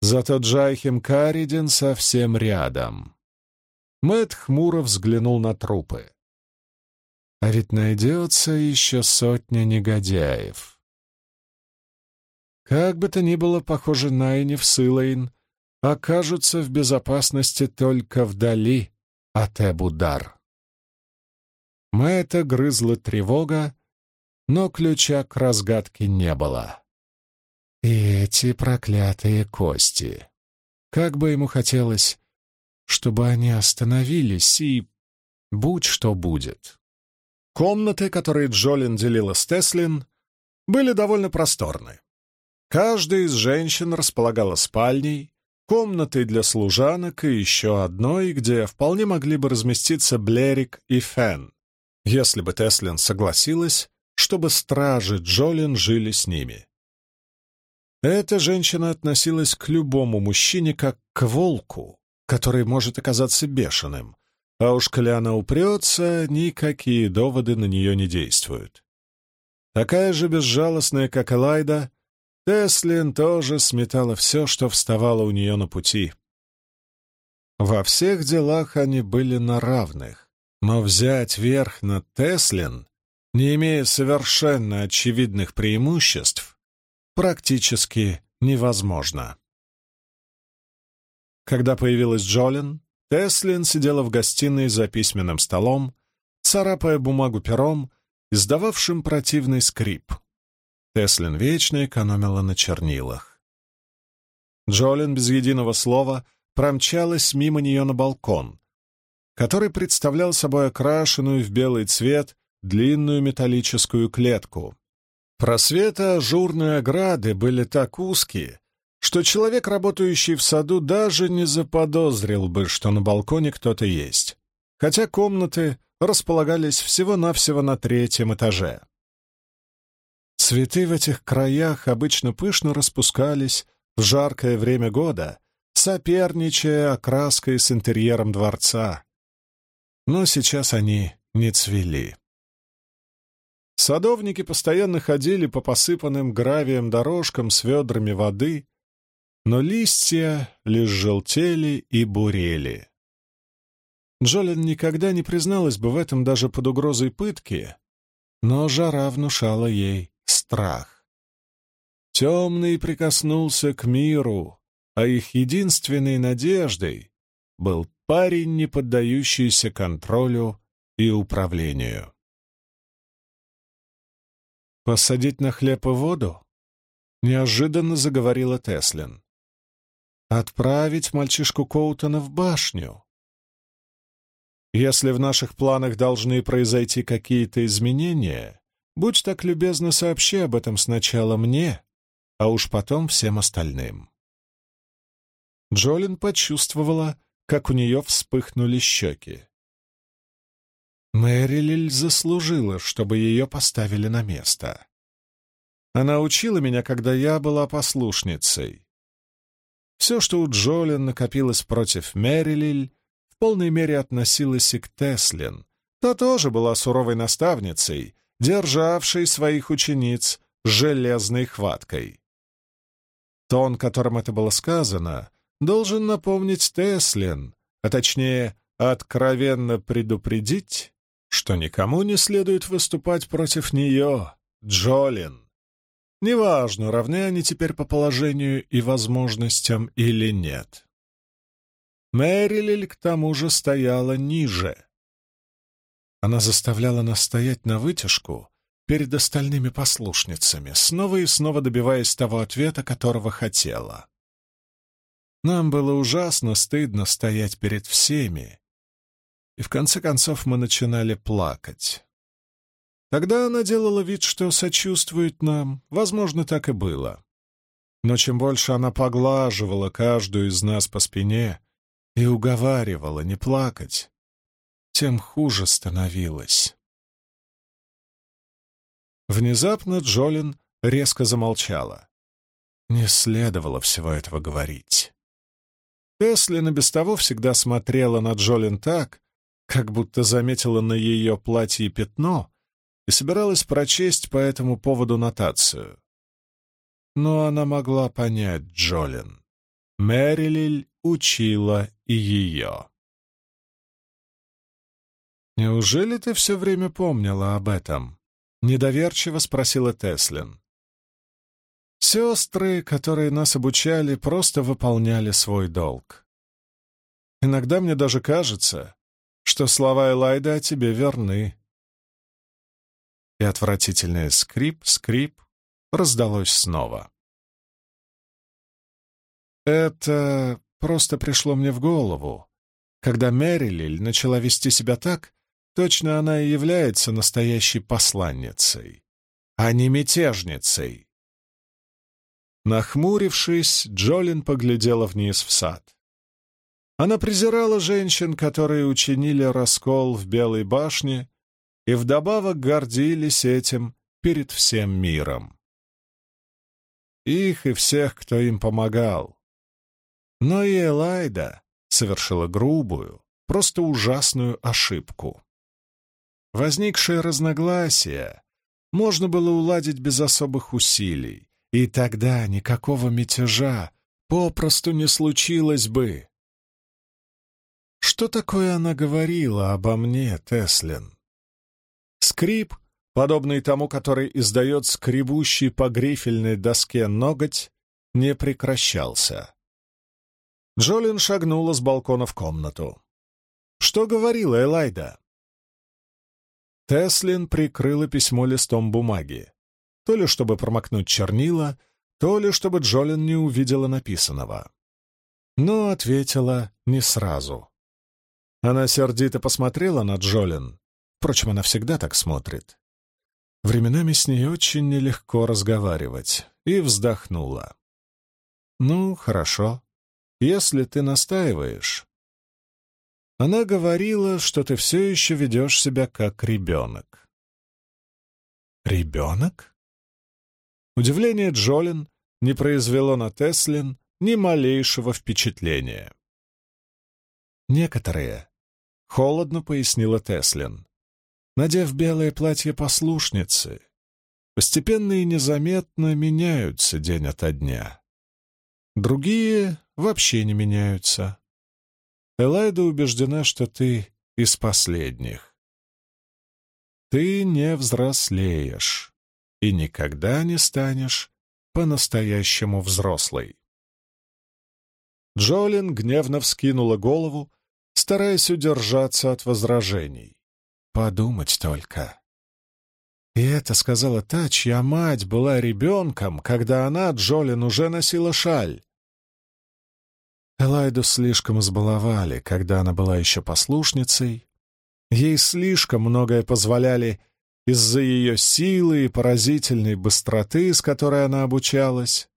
Зато Джайхим Каридин совсем рядом. Мэт хмуро взглянул на трупы. А ведь найдется еще сотня негодяев. Как бы то ни было, похоже, Найниф с Илэйн окажутся в безопасности только вдали от Эбудар. Мэтта грызла тревога, но ключа к разгадке не было. И эти проклятые кости. Как бы ему хотелось, чтобы они остановились и... будь что будет. Комнаты, которые Джолин делила с Теслин, были довольно просторны. Каждая из женщин располагала спальней, комнатой для служанок и еще одной, где вполне могли бы разместиться Блерик и Фен, если бы Теслин согласилась, чтобы стражи Джолин жили с ними. Эта женщина относилась к любому мужчине как к волку, который может оказаться бешеным, а уж коли она упрется, никакие доводы на нее не действуют. Такая же безжалостная, как Элайда, Теслин тоже сметала все, что вставало у нее на пути. Во всех делах они были на равных, но взять верх над Теслин, не имея совершенно очевидных преимуществ, практически невозможно. Когда появилась Джолин, Теслин сидела в гостиной за письменным столом, царапая бумагу пером, издававшим противный скрип — Теслин вечно экономила на чернилах. Джолин без единого слова промчалась мимо нее на балкон, который представлял собой окрашенную в белый цвет длинную металлическую клетку. Просветы ажурной ограды были так узкие, что человек, работающий в саду, даже не заподозрил бы, что на балконе кто-то есть, хотя комнаты располагались всего-навсего на третьем этаже. Цветы в этих краях обычно пышно распускались в жаркое время года, соперничая окраской с интерьером дворца. Но сейчас они не цвели. Садовники постоянно ходили по посыпанным гравием дорожкам с ведрами воды, но листья лишь желтели и бурели. Джолин никогда не призналась бы в этом даже под угрозой пытки, но жара внушала ей страх. Темный прикоснулся к миру, а их единственной надеждой был парень, не поддающийся контролю и управлению. «Посадить на хлеб и воду?» — неожиданно заговорила Теслин. «Отправить мальчишку Коутона в башню?» Если в наших планах должны произойти какие-то изменения, Будь так любезно, сообщи об этом сначала мне, а уж потом всем остальным. Джолин почувствовала, как у нее вспыхнули щеки. Мэрилиль заслужила, чтобы ее поставили на место. Она учила меня, когда я была послушницей. Все, что у Джолин накопилось против Мэрилиль, в полной мере относилось и к Теслин. Та тоже была суровой наставницей державший своих учениц железной хваткой. Тон, которым это было сказано, должен напомнить Теслин, а точнее, откровенно предупредить, что никому не следует выступать против нее, Джолин. Неважно, равны они теперь по положению и возможностям или нет. Мэрилиль к тому же стояла ниже — она заставляла нас стоять на вытяжку перед остальными послушницами, снова и снова добиваясь того ответа, которого хотела. Нам было ужасно стыдно стоять перед всеми, и в конце концов мы начинали плакать. Тогда она делала вид, что сочувствует нам, возможно, так и было. Но чем больше она поглаживала каждую из нас по спине и уговаривала не плакать, тем хуже становилось. Внезапно Джолин резко замолчала. Не следовало всего этого говорить. Теслина без того всегда смотрела на Джолин так, как будто заметила на ее платье пятно и собиралась прочесть по этому поводу нотацию. Но она могла понять Джолин. Мэрилиль учила и ее. «Неужели ты все время помнила об этом?» — недоверчиво спросила Теслин. Сестры, которые нас обучали, просто выполняли свой долг. Иногда мне даже кажется, что слова Элайда о тебе верны. И отвратительный скрип-скрип раздалось снова. Это просто пришло мне в голову, когда Мэрилиль начала вести себя так, Точно она и является настоящей посланницей, а не мятежницей. Нахмурившись, Джолин поглядела вниз в сад. Она презирала женщин, которые учинили раскол в Белой башне и вдобавок гордились этим перед всем миром. Их и всех, кто им помогал. Но и Элайда совершила грубую, просто ужасную ошибку. Возникшие разногласия можно было уладить без особых усилий, и тогда никакого мятежа попросту не случилось бы. Что такое она говорила обо мне, Теслин? Скрип, подобный тому, который издает скребущий по грифельной доске ноготь, не прекращался. Джолин шагнула с балкона в комнату. Что говорила Элайда? Теслин прикрыла письмо листом бумаги, то ли чтобы промокнуть чернила, то ли чтобы Джолин не увидела написанного. Но ответила не сразу. Она сердито посмотрела на Джолин. Впрочем, она всегда так смотрит. Временами с ней очень нелегко разговаривать, и вздохнула. «Ну, хорошо. Если ты настаиваешь, она говорила, что ты все еще ведешь себя как ребенок. Ребенок? Удивление Джолин не произвело на Теслин ни малейшего впечатления. Некоторые, — холодно пояснила Теслин, надев белое платье послушницы, постепенно и незаметно меняются день ото дня. Другие вообще не меняются. Элайда убеждена, что ты из последних. Ты не взрослеешь и никогда не станешь по-настоящему взрослой. Джолин гневно вскинула голову, стараясь удержаться от возражений. Подумать только. И это сказала та, чья мать была ребенком, когда она, Джолин, уже носила шаль. Элайду слишком избаловали, когда она была еще послушницей. Ей слишком многое позволяли из-за ее силы и поразительной быстроты, с которой она обучалась.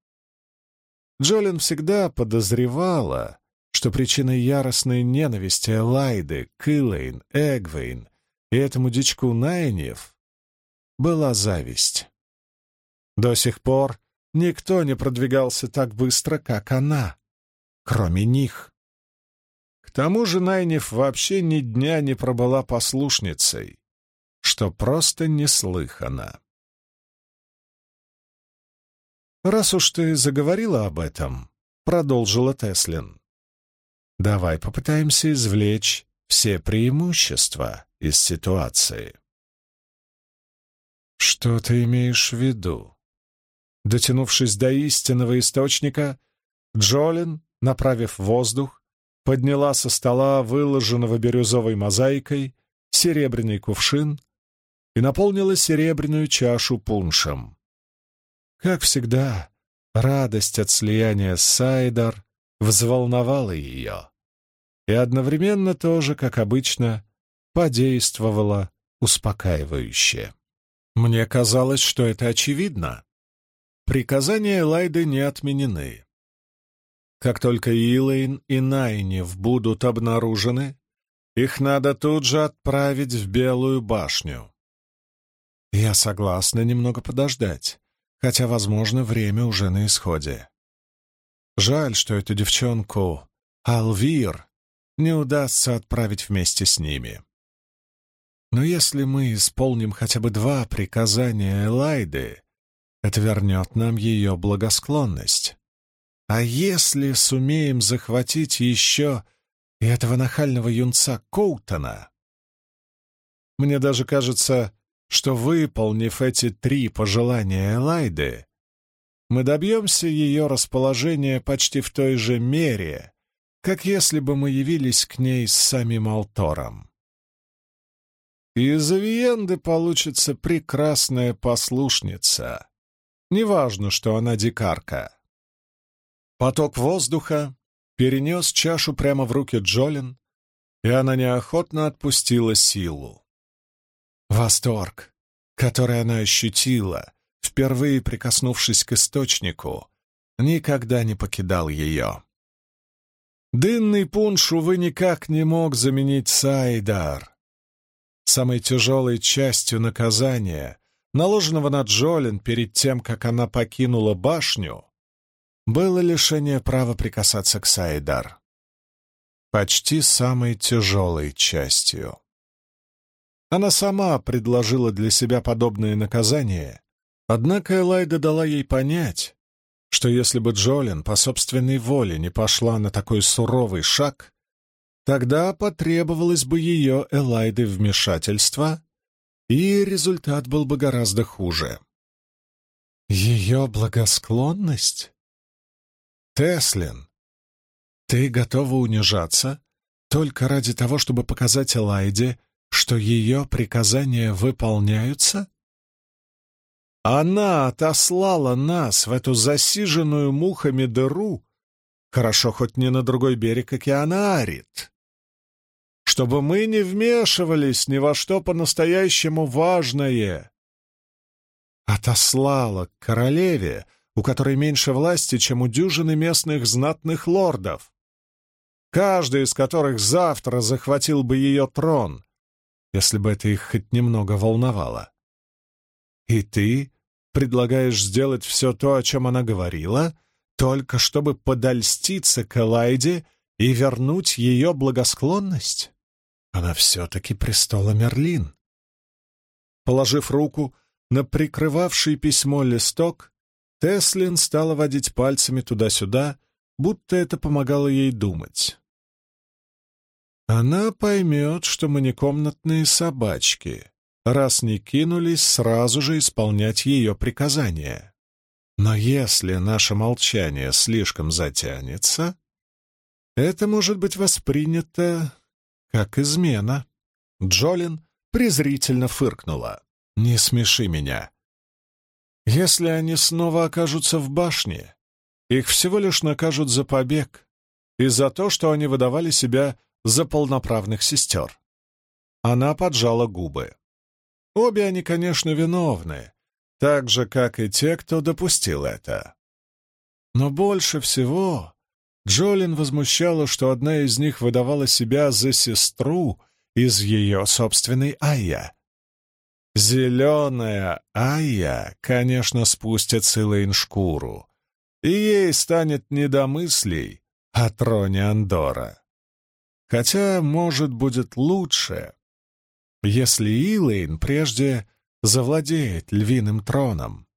Джолин всегда подозревала, что причиной яростной ненависти Элайды, Киллейн, Эгвейн и этому дичку Найнев была зависть. До сих пор никто не продвигался так быстро, как она кроме них. К тому же Найнев вообще ни дня не пробыла послушницей, что просто неслыханно. «Раз уж ты заговорила об этом», — продолжила Теслин, — «давай попытаемся извлечь все преимущества из ситуации». «Что ты имеешь в виду?» Дотянувшись до истинного источника, Джолин направив воздух, подняла со стола, выложенного бирюзовой мозаикой, серебряный кувшин и наполнила серебряную чашу пуншем. Как всегда, радость от слияния с Сайдар взволновала ее и одновременно тоже, как обычно, подействовала успокаивающе. Мне казалось, что это очевидно. приказания Элайды не отменены. Как только Илэйн и Найнев будут обнаружены, их надо тут же отправить в Белую башню. Я согласна немного подождать, хотя, возможно, время уже на исходе. Жаль, что эту девчонку, Алвир, не удастся отправить вместе с ними. Но если мы исполним хотя бы два приказания Элайды, это вернет нам ее благосклонность. А если сумеем захватить еще и этого нахального юнца Коутона? Мне даже кажется, что, выполнив эти три пожелания Элайды, мы добьемся ее расположения почти в той же мере, как если бы мы явились к ней с самим Алтором. Из Авиенды получится прекрасная послушница. Неважно, что она дикарка. Поток воздуха перенес чашу прямо в руки Джолин, и она неохотно отпустила силу. Восторг, который она ощутила, впервые прикоснувшись к источнику, никогда не покидал ее. Дынный пунш, увы, никак не мог заменить Сайдар. Самой тяжелой частью наказания, наложенного на Джолин перед тем, как она покинула башню, было лишение права прикасаться к Сайдар. Почти самой тяжелой частью. Она сама предложила для себя подобное наказание, однако Элайда дала ей понять, что если бы Джолин по собственной воле не пошла на такой суровый шаг, тогда потребовалось бы ее Элайды вмешательство, и результат был бы гораздо хуже. Ее благосклонность? Теслин, ты готова унижаться только ради того, чтобы показать Элайде, что ее приказания выполняются? Она отослала нас в эту засиженную мухами дыру, хорошо хоть не на другой берег океана Арит, чтобы мы не вмешивались ни во что по-настоящему важное. Отослала к королеве, у которой меньше власти, чем у дюжины местных знатных лордов, каждый из которых завтра захватил бы ее трон, если бы это их хоть немного волновало. И ты предлагаешь сделать все то, о чем она говорила, только чтобы подольститься к Элайде и вернуть ее благосклонность? Она все-таки престола Мерлин. Положив руку на прикрывавший письмо листок, Теслин стала водить пальцами туда-сюда, будто это помогало ей думать. Она поймет, что мы не комнатные собачки, раз не кинулись сразу же исполнять ее приказания. Но если наше молчание слишком затянется, это может быть воспринято как измена. Джолин презрительно фыркнула. «Не смеши меня. Если они снова окажутся в башне, их всего лишь накажут за побег и за то, что они выдавали себя за полноправных сестер». Она поджала губы. Обе они, конечно, виновны, так же, как и те, кто допустил это. Но больше всего Джолин возмущала, что одна из них выдавала себя за сестру из ее собственной Айя. Зеленая Айя, конечно, спустит Силейн шкуру, и ей станет недомыслий о троне Андора. Хотя, может, будет лучше, если Илэйн прежде завладеет львиным троном.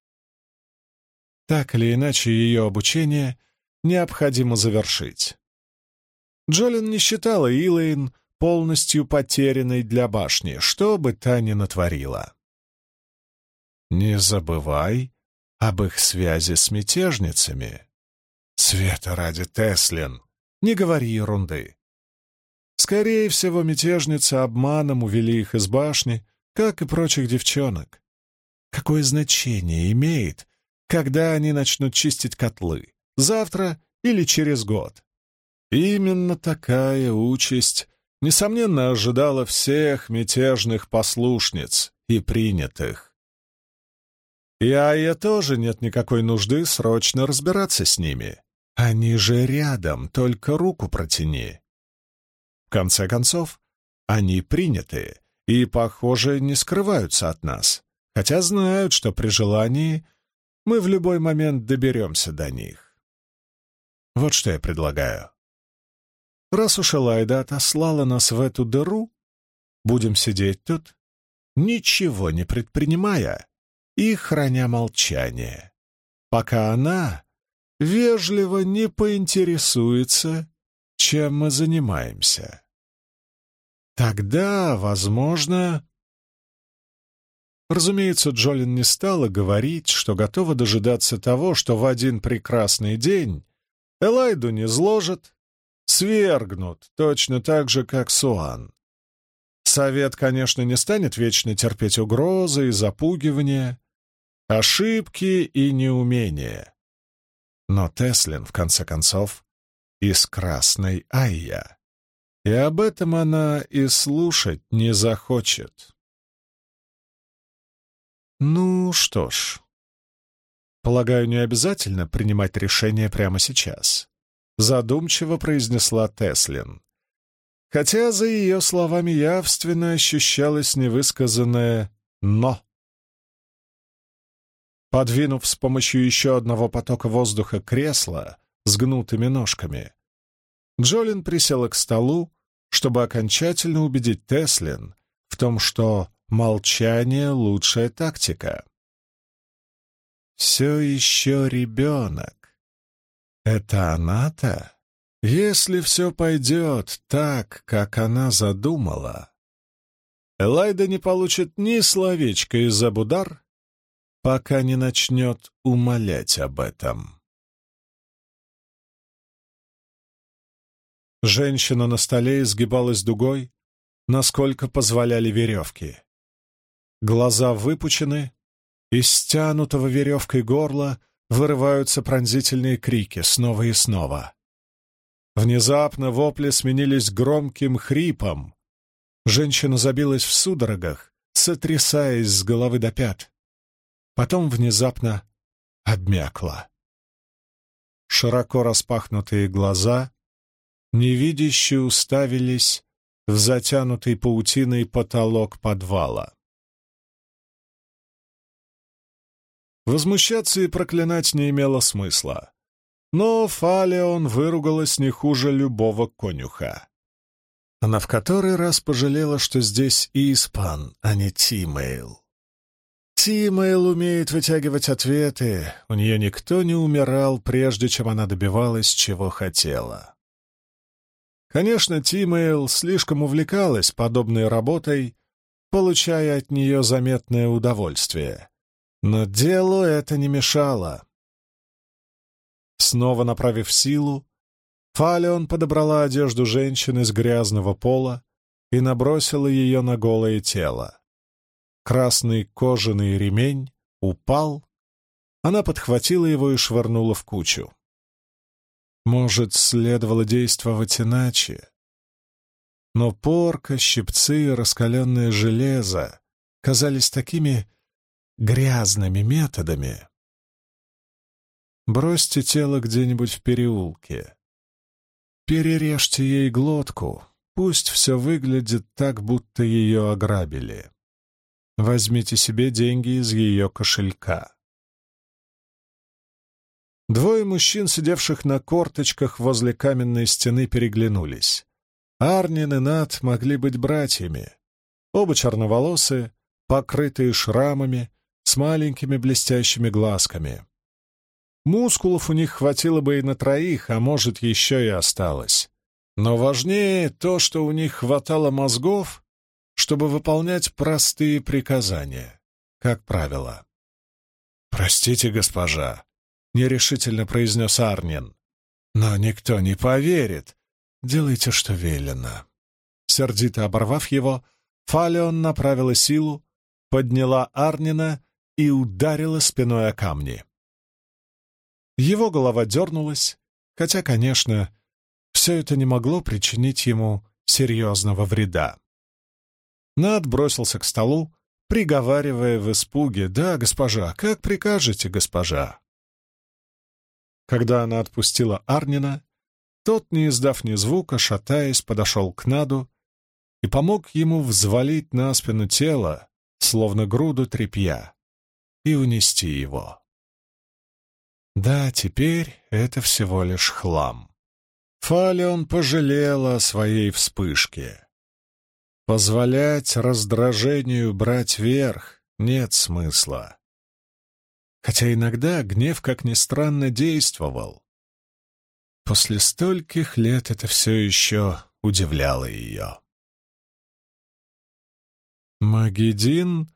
Так или иначе, ее обучение необходимо завершить. Джолин не считала Илэйн полностью потерянной для башни, что бы та ни натворила. «Не забывай об их связи с мятежницами. Света ради Теслин, не говори ерунды. Скорее всего, мятежницы обманом увели их из башни, как и прочих девчонок. Какое значение имеет, когда они начнут чистить котлы? Завтра или через год? Именно такая участь, несомненно, ожидала всех мятежных послушниц и принятых. И Айе тоже нет никакой нужды срочно разбираться с ними. Они же рядом, только руку протяни. Конце концов, они приняты и, похоже, не скрываются от нас, хотя знают, что при желании мы в любой момент доберемся до них. Вот что я предлагаю. Раз уж Элайда отослала нас в эту дыру, будем сидеть тут, ничего не предпринимая и храня молчание, пока она вежливо не поинтересуется, чем мы занимаемся. Тогда, возможно... Разумеется, Джолин не стала говорить, что готова дожидаться того, что в один прекрасный день Элайду не зложат, свергнут, точно так же, как Суан. Совет, конечно, не станет вечно терпеть угрозы и запугивания, ошибки и неумения. Но Теслин, в конце концов, из Красной Айя. И об этом она и слушать не захочет. Ну что ж, полагаю, не обязательно принимать решение прямо сейчас, задумчиво произнесла Теслин. Хотя за ее словами явственно ощущалось невысказанное «но». Подвинув с помощью еще одного потока воздуха кресло с гнутыми ножками, Джолин присела к столу, чтобы окончательно убедить Теслин в том, что молчание — лучшая тактика. Все еще ребенок. Это она-то? Если все пойдет так, как она задумала, Элайда не получит ни словечка из-за Будар, пока не начнет умолять об этом. Женщина на столе изгибалась дугой, насколько позволяли веревки. Глаза выпучены, из стянутого веревкой горла вырываются пронзительные крики снова и снова. Внезапно вопли сменились громким хрипом. Женщина забилась в судорогах, сотрясаясь с головы до пят потом внезапно обмякла. Широко распахнутые глаза невидяще уставились в затянутый паутиной потолок подвала. Возмущаться и проклинать не имело смысла. Но Фалеон выругалась не хуже любого конюха. Она в который раз пожалела, что здесь Испан, а не Тимейл. Тимейл умеет вытягивать ответы, у нее никто не умирал, прежде чем она добивалась, чего хотела. Конечно, Тимейл слишком увлекалась подобной работой, получая от нее заметное удовольствие. Но делу это не мешало. Снова направив силу, Фалеон подобрала одежду женщины с грязного пола и набросила ее на голое тело. Красный кожаный ремень упал. Она подхватила его и швырнула в кучу. Может, следовало действовать иначе. Но порка, щипцы и раскаленное железо казались такими грязными методами. Бросьте тело где-нибудь в переулке. Перережьте ей глотку, пусть все выглядит так, будто ее ограбили. Возьмите себе деньги из ее кошелька. Двое мужчин, сидевших на корточках возле каменной стены, переглянулись. Арнин и Нат могли быть братьями. Оба черноволосые, покрытые шрамами, с маленькими блестящими глазками. Мускулов у них хватило бы и на троих, а может, еще и осталось. Но важнее то, что у них хватало мозгов чтобы выполнять простые приказания, как правило. «Простите, госпожа», — нерешительно произнес Арнин. «Но никто не поверит. Делайте, что велено». Сердито оборвав его, Фалеон направила силу, подняла Арнина и ударила спиной о камни. Его голова дернулась, хотя, конечно, все это не могло причинить ему серьезного вреда. Над бросился к столу, приговаривая в испуге «Да, госпожа, как прикажете, госпожа?» Когда она отпустила Арнина, тот, не издав ни звука, шатаясь, подошел к Наду и помог ему взвалить на спину тело, словно груду тряпья, и унести его. Да, теперь это всего лишь хлам. Фалион пожалела о своей вспышке. Позволять раздражению брать верх нет смысла. Хотя иногда гнев, как ни странно, действовал. После стольких лет это все еще удивляло ее. «Магедин...»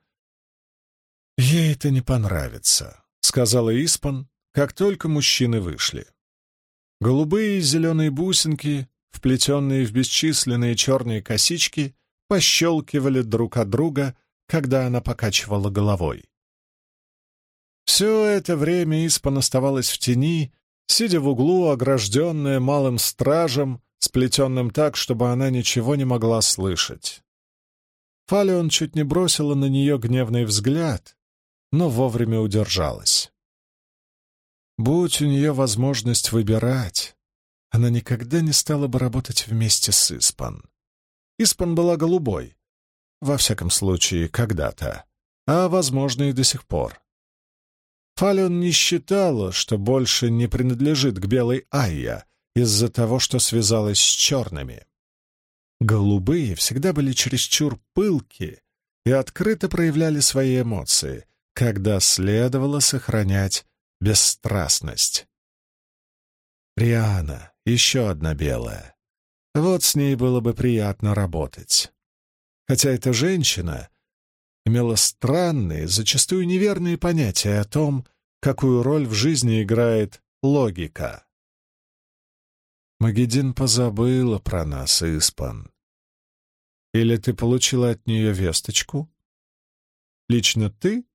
«Ей это не понравится», — сказала Испан, как только мужчины вышли. Голубые и зеленые бусинки, вплетенные в бесчисленные черные косички, пощелкивали друг от друга, когда она покачивала головой. Все это время Испан оставалась в тени, сидя в углу, огражденная малым стражем, сплетенным так, чтобы она ничего не могла слышать. Фалион чуть не бросила на нее гневный взгляд, но вовремя удержалась. Будь у нее возможность выбирать, она никогда не стала бы работать вместе с Испан. Испан была голубой. Во всяком случае, когда-то. А, возможно, и до сих пор. Фалион не считала, что больше не принадлежит к белой Айя из-за того, что связалась с черными. Голубые всегда были чересчур пылки и открыто проявляли свои эмоции, когда следовало сохранять бесстрастность. Риана, еще одна белая. Вот с ней было бы приятно работать. Хотя эта женщина имела странные, зачастую неверные понятия о том, какую роль в жизни играет логика. Магедин позабыла про нас, Испан. Или ты получила от нее весточку? Лично ты?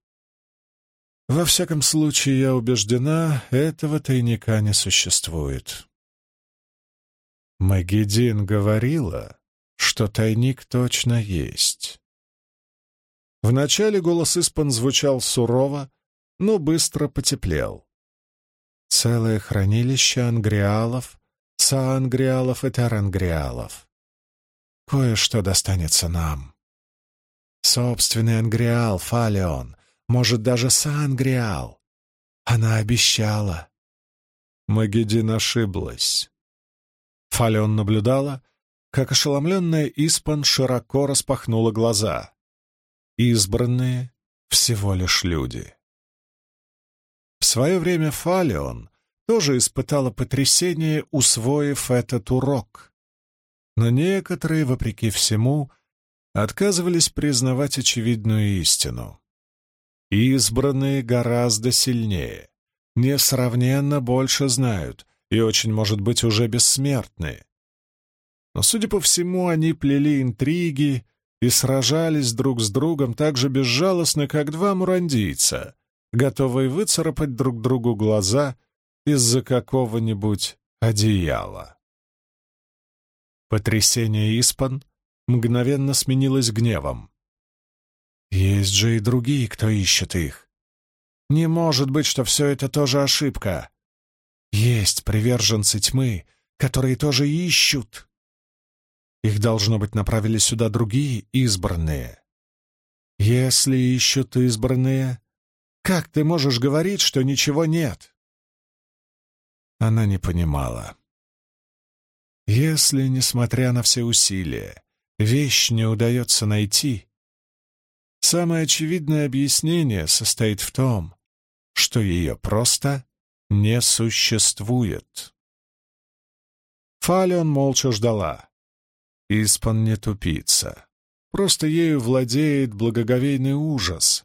Во всяком случае, я убеждена, этого тайника не существует. Магедин говорила, что тайник точно есть. Вначале голос Испан звучал сурово, но быстро потеплел. Целое хранилище ангриалов, саангриалов и тарангриалов. Кое-что достанется нам. Собственный ангриал, Фалеон, может, даже саангриал. Она обещала. Магедин ошиблась. Фалеон наблюдала, как ошеломленная Испан широко распахнула глаза. Избранные — всего лишь люди. В свое время Фалеон тоже испытала потрясение, усвоив этот урок. Но некоторые, вопреки всему, отказывались признавать очевидную истину. Избранные гораздо сильнее, несравненно больше знают и очень, может быть, уже бессмертные. Но, судя по всему, они плели интриги и сражались друг с другом так же безжалостно, как два мурандийца, готовые выцарапать друг другу глаза из-за какого-нибудь одеяла. Потрясение Испан мгновенно сменилось гневом. Есть же и другие, кто ищет их. Не может быть, что все это тоже ошибка. Есть приверженцы тьмы, которые тоже ищут. Их, должно быть, направили сюда другие избранные. Если ищут избранные, как ты можешь говорить, что ничего нет? Она не понимала. Если, несмотря на все усилия, вещь не удается найти, самое очевидное объяснение состоит в том, что ее просто не существует. Фалион молча ждала. Испан не тупица. Просто ею владеет благоговейный ужас.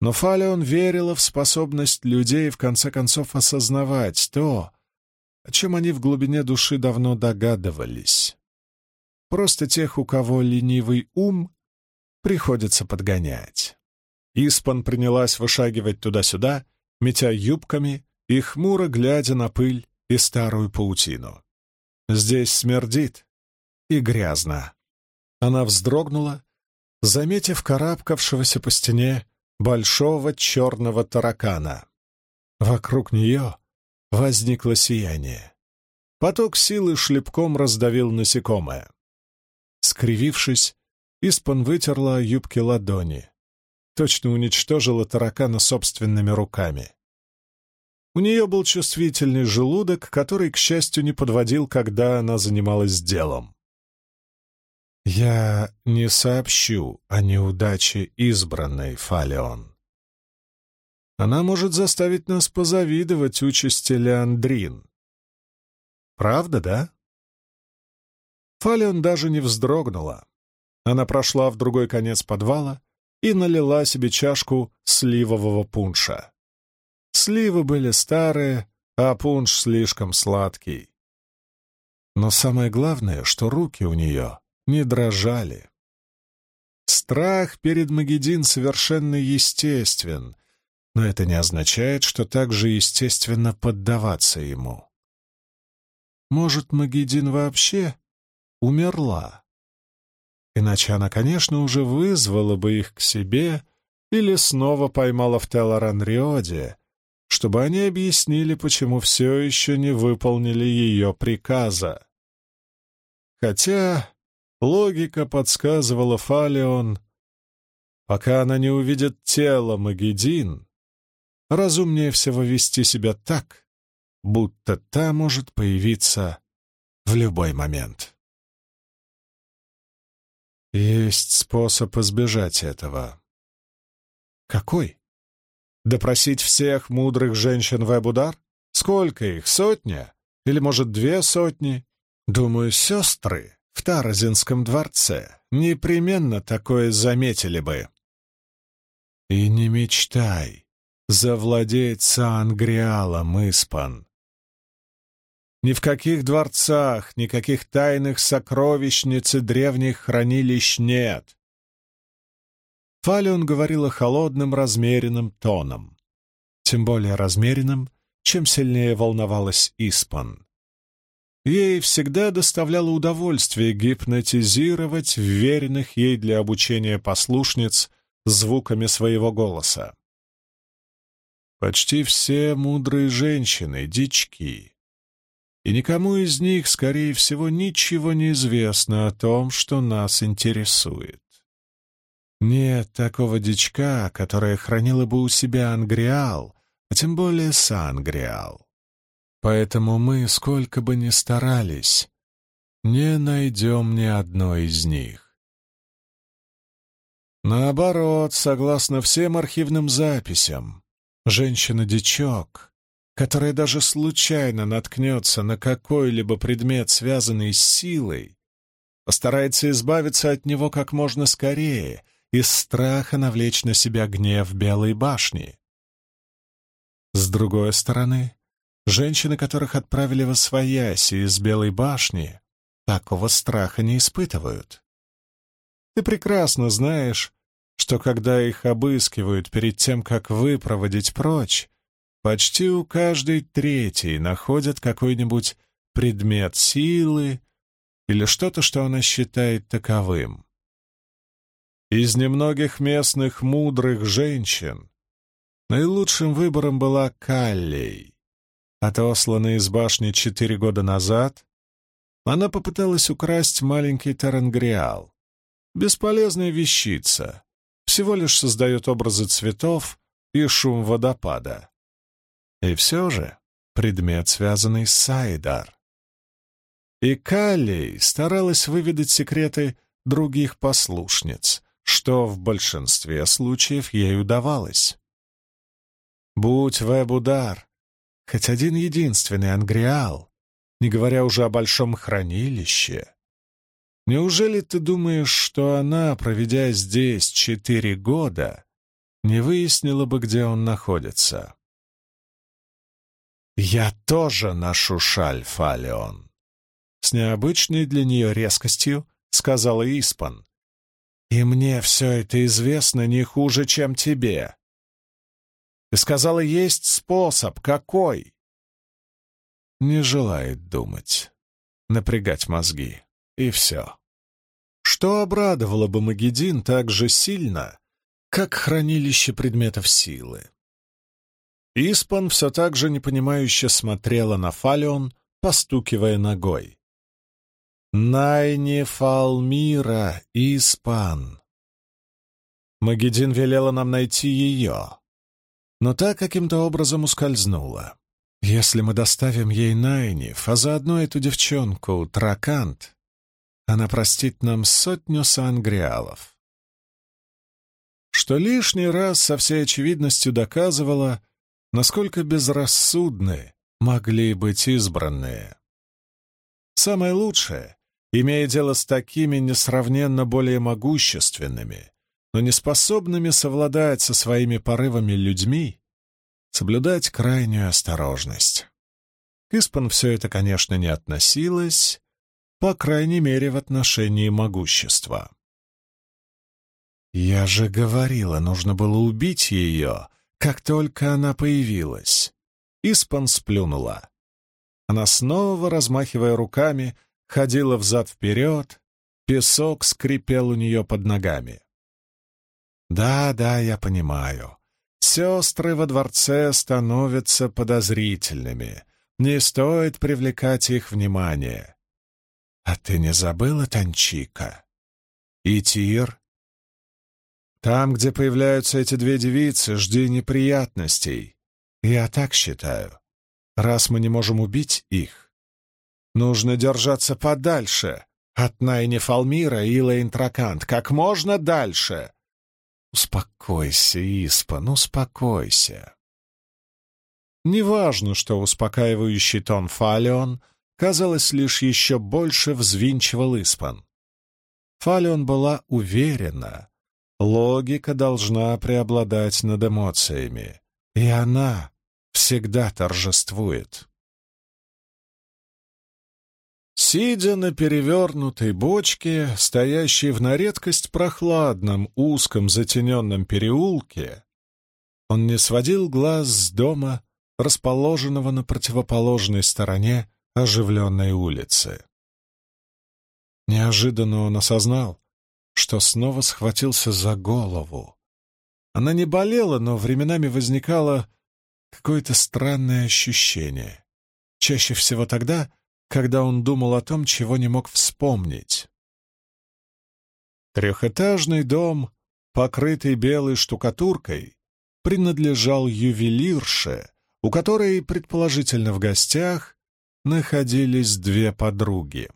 Но Фалион верила в способность людей в конце концов осознавать то, о чем они в глубине души давно догадывались. Просто тех, у кого ленивый ум, приходится подгонять. Испан принялась вышагивать туда-сюда, метя юбками и хмуро глядя на пыль и старую паутину. Здесь смердит и грязно. Она вздрогнула, заметив карабкавшегося по стене большого черного таракана. Вокруг нее возникло сияние. Поток силы шлепком раздавил насекомое. Скривившись, Испан вытерла юбки ладони. Точно уничтожила таракана собственными руками. У нее был чувствительный желудок, который, к счастью, не подводил, когда она занималась делом. «Я не сообщу о неудаче избранной, Фалеон. Она может заставить нас позавидовать участи Леандрин. Правда, да?» Фалеон даже не вздрогнула. Она прошла в другой конец подвала и налила себе чашку сливового пунша. Сливы были старые, а пунш слишком сладкий. Но самое главное, что руки у нее не дрожали. Страх перед Магедин совершенно естествен, но это не означает, что так же естественно поддаваться ему. Может, Магедин вообще умерла. Иначе она, конечно, уже вызвала бы их к себе или снова поймала в Телоран-Риоде, чтобы они объяснили, почему все еще не выполнили ее приказа. Хотя логика подсказывала Фалеон, пока она не увидит тело Магедин, разумнее всего вести себя так, будто та может появиться в любой момент. Есть способ избежать этого. Какой? Допросить всех мудрых женщин в Эбудар? Сколько их? Сотня? Или, может, две сотни? Думаю, сестры в Таразинском дворце непременно такое заметили бы. И не мечтай завладеть Сан-Гриалом, Испан. Ни в каких дворцах, никаких тайных сокровищниц и древних хранилищ нет. Фалион говорила холодным, размеренным тоном. Тем более размеренным, чем сильнее волновалась Испан. Ей всегда доставляло удовольствие гипнотизировать вверенных ей для обучения послушниц звуками своего голоса. Почти все мудрые женщины — дички, и никому из них, скорее всего, ничего не известно о том, что нас интересует. Нет такого дичка, которое хранило бы у себя Ангриал, а тем более Сангриал. Поэтому мы, сколько бы ни старались, не найдем ни одной из них. Наоборот, согласно всем архивным записям, женщина-дичок которая даже случайно наткнется на какой-либо предмет, связанный с силой, постарается избавиться от него как можно скорее, из страха навлечь на себя гнев Белой башни. С другой стороны, женщины, которых отправили во свояси из Белой башни, такого страха не испытывают. Ты прекрасно знаешь, что когда их обыскивают перед тем, как выпроводить прочь, Почти у каждой третьей находят какой-нибудь предмет силы или что-то, что она считает таковым. Из немногих местных мудрых женщин наилучшим выбором была Каллей. Отосланная из башни четыре года назад, она попыталась украсть маленький Тарангриал. Бесполезная вещица, всего лишь создает образы цветов и шум водопада. И все же предмет, связанный с Сайдар. И Каллей старалась выведать секреты других послушниц, что в большинстве случаев ей удавалось. Будь Вебудар хоть один единственный ангриал, не говоря уже о большом хранилище, неужели ты думаешь, что она, проведя здесь четыре года, не выяснила бы, где он находится? «Я тоже ношу шаль, Фалеон!» С необычной для нее резкостью сказала Испан. «И мне все это известно не хуже, чем тебе. Сказала, есть способ. Какой?» Не желает думать, напрягать мозги, и все. что обрадовало бы Магедин так же сильно, как хранилище предметов силы. Испан все так же непонимающе смотрела на Фалион, постукивая ногой. «Найни Фалмира, Испан!» Магедин велела нам найти ее, но та каким-то образом ускользнула. Если мы доставим ей Найниф, а заодно эту девчонку, Тракант, она простит нам сотню сангриалов. Что лишний раз со всей очевидностью доказывало, насколько безрассудны могли быть избранные. Самое лучшее, имея дело с такими несравненно более могущественными, но не способными совладать со своими порывами людьми, соблюдать крайнюю осторожность. К Испан все это, конечно, не относилось, по крайней мере, в отношении могущества. «Я же говорила, нужно было убить ее, как только она появилась». Испан сплюнула. Она снова, размахивая руками, ходила взад-вперед, песок скрипел у нее под ногами. «Да, да, я понимаю. Сестры во дворце становятся подозрительными. Не стоит привлекать их внимание. А ты не забыла, Танчика? И Тир? Там, где появляются эти две девицы, жди неприятностей. Я так считаю. Раз мы не можем убить их, нужно держаться подальше от Найни Фалмира и Лейн Тракант, как можно дальше. Успокойся, Испан, успокойся. Неважно, что успокаивающий тон Фалион — казалось, лишь еще больше взвинчивал Испан. Фалион была уверена, логика должна преобладать над эмоциями, и она всегда торжествует. Сидя на перевернутой бочке, стоящей в на редкость прохладном, узком, затененном переулке, он не сводил глаз с дома, расположенного на противоположной стороне оживленной улицы. Неожиданно он осознал, что снова схватился за голову. Она не болела, но временами возникало какое-то странное ощущение. Чаще всего тогда, когда он думал о том, чего не мог вспомнить. Трехэтажный дом, покрытый белой штукатуркой, принадлежал ювелирше, у которой, предположительно, в гостях находились две подруги.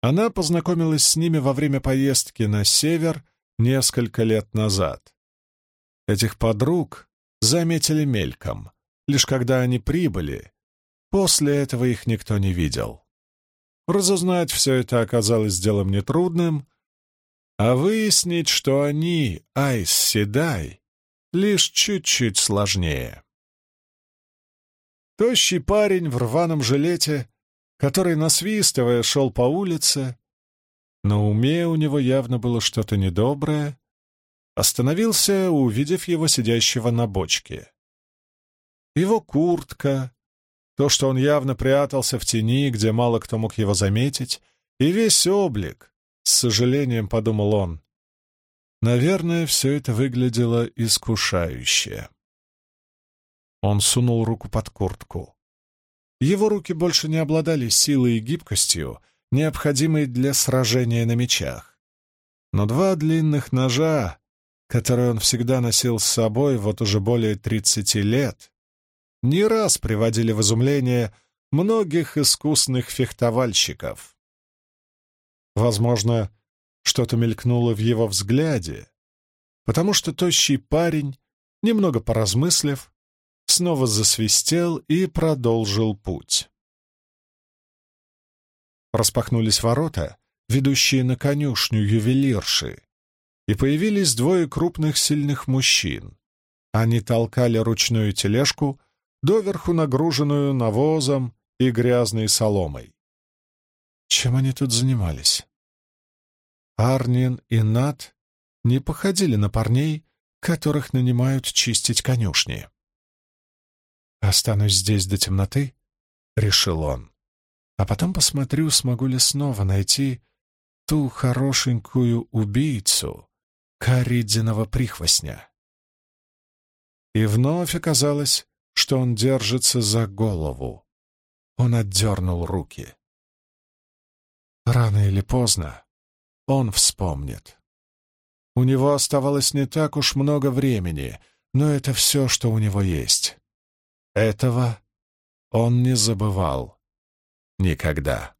Она познакомилась с ними во время поездки на север несколько лет назад. Этих подруг заметили мельком, лишь когда они прибыли. После этого их никто не видел. Разузнать все это оказалось делом нетрудным, а выяснить, что они, Айс Седай, лишь чуть-чуть сложнее. Тощий парень в рваном жилете, который, насвистывая, шел по улице, на уме у него явно было что-то недоброе, остановился, увидев его сидящего на бочке. Его куртка, то, что он явно прятался в тени, где мало кто мог его заметить, и весь облик, с сожалением подумал он. Наверное, все это выглядело искушающе. Он сунул руку под куртку. Его руки больше не обладали силой и гибкостью, необходимой для сражения на мечах. Но два длинных ножа, которые он всегда носил с собой вот уже более тридцати лет, не раз приводили в изумление многих искусных фехтовальщиков. Возможно, что-то мелькнуло в его взгляде, потому что тощий парень, немного поразмыслив, снова засвистел и продолжил путь. Распахнулись ворота, ведущие на конюшню ювелирши, и появились двое крупных сильных мужчин. Они толкали ручную тележку, доверху нагруженную навозом и грязной соломой. Чем они тут занимались? Арнин и Нат не походили на парней, которых нанимают чистить конюшни. «Останусь здесь до темноты», — решил он. «А потом посмотрю, смогу ли снова найти ту хорошенькую убийцу, Каридзиного прихвостня. И вновь оказалось, что он держится за голову. Он отдернул руки. Рано или поздно он вспомнит. У него оставалось не так уж много времени, но это все, что у него есть. Этого он не забывал никогда.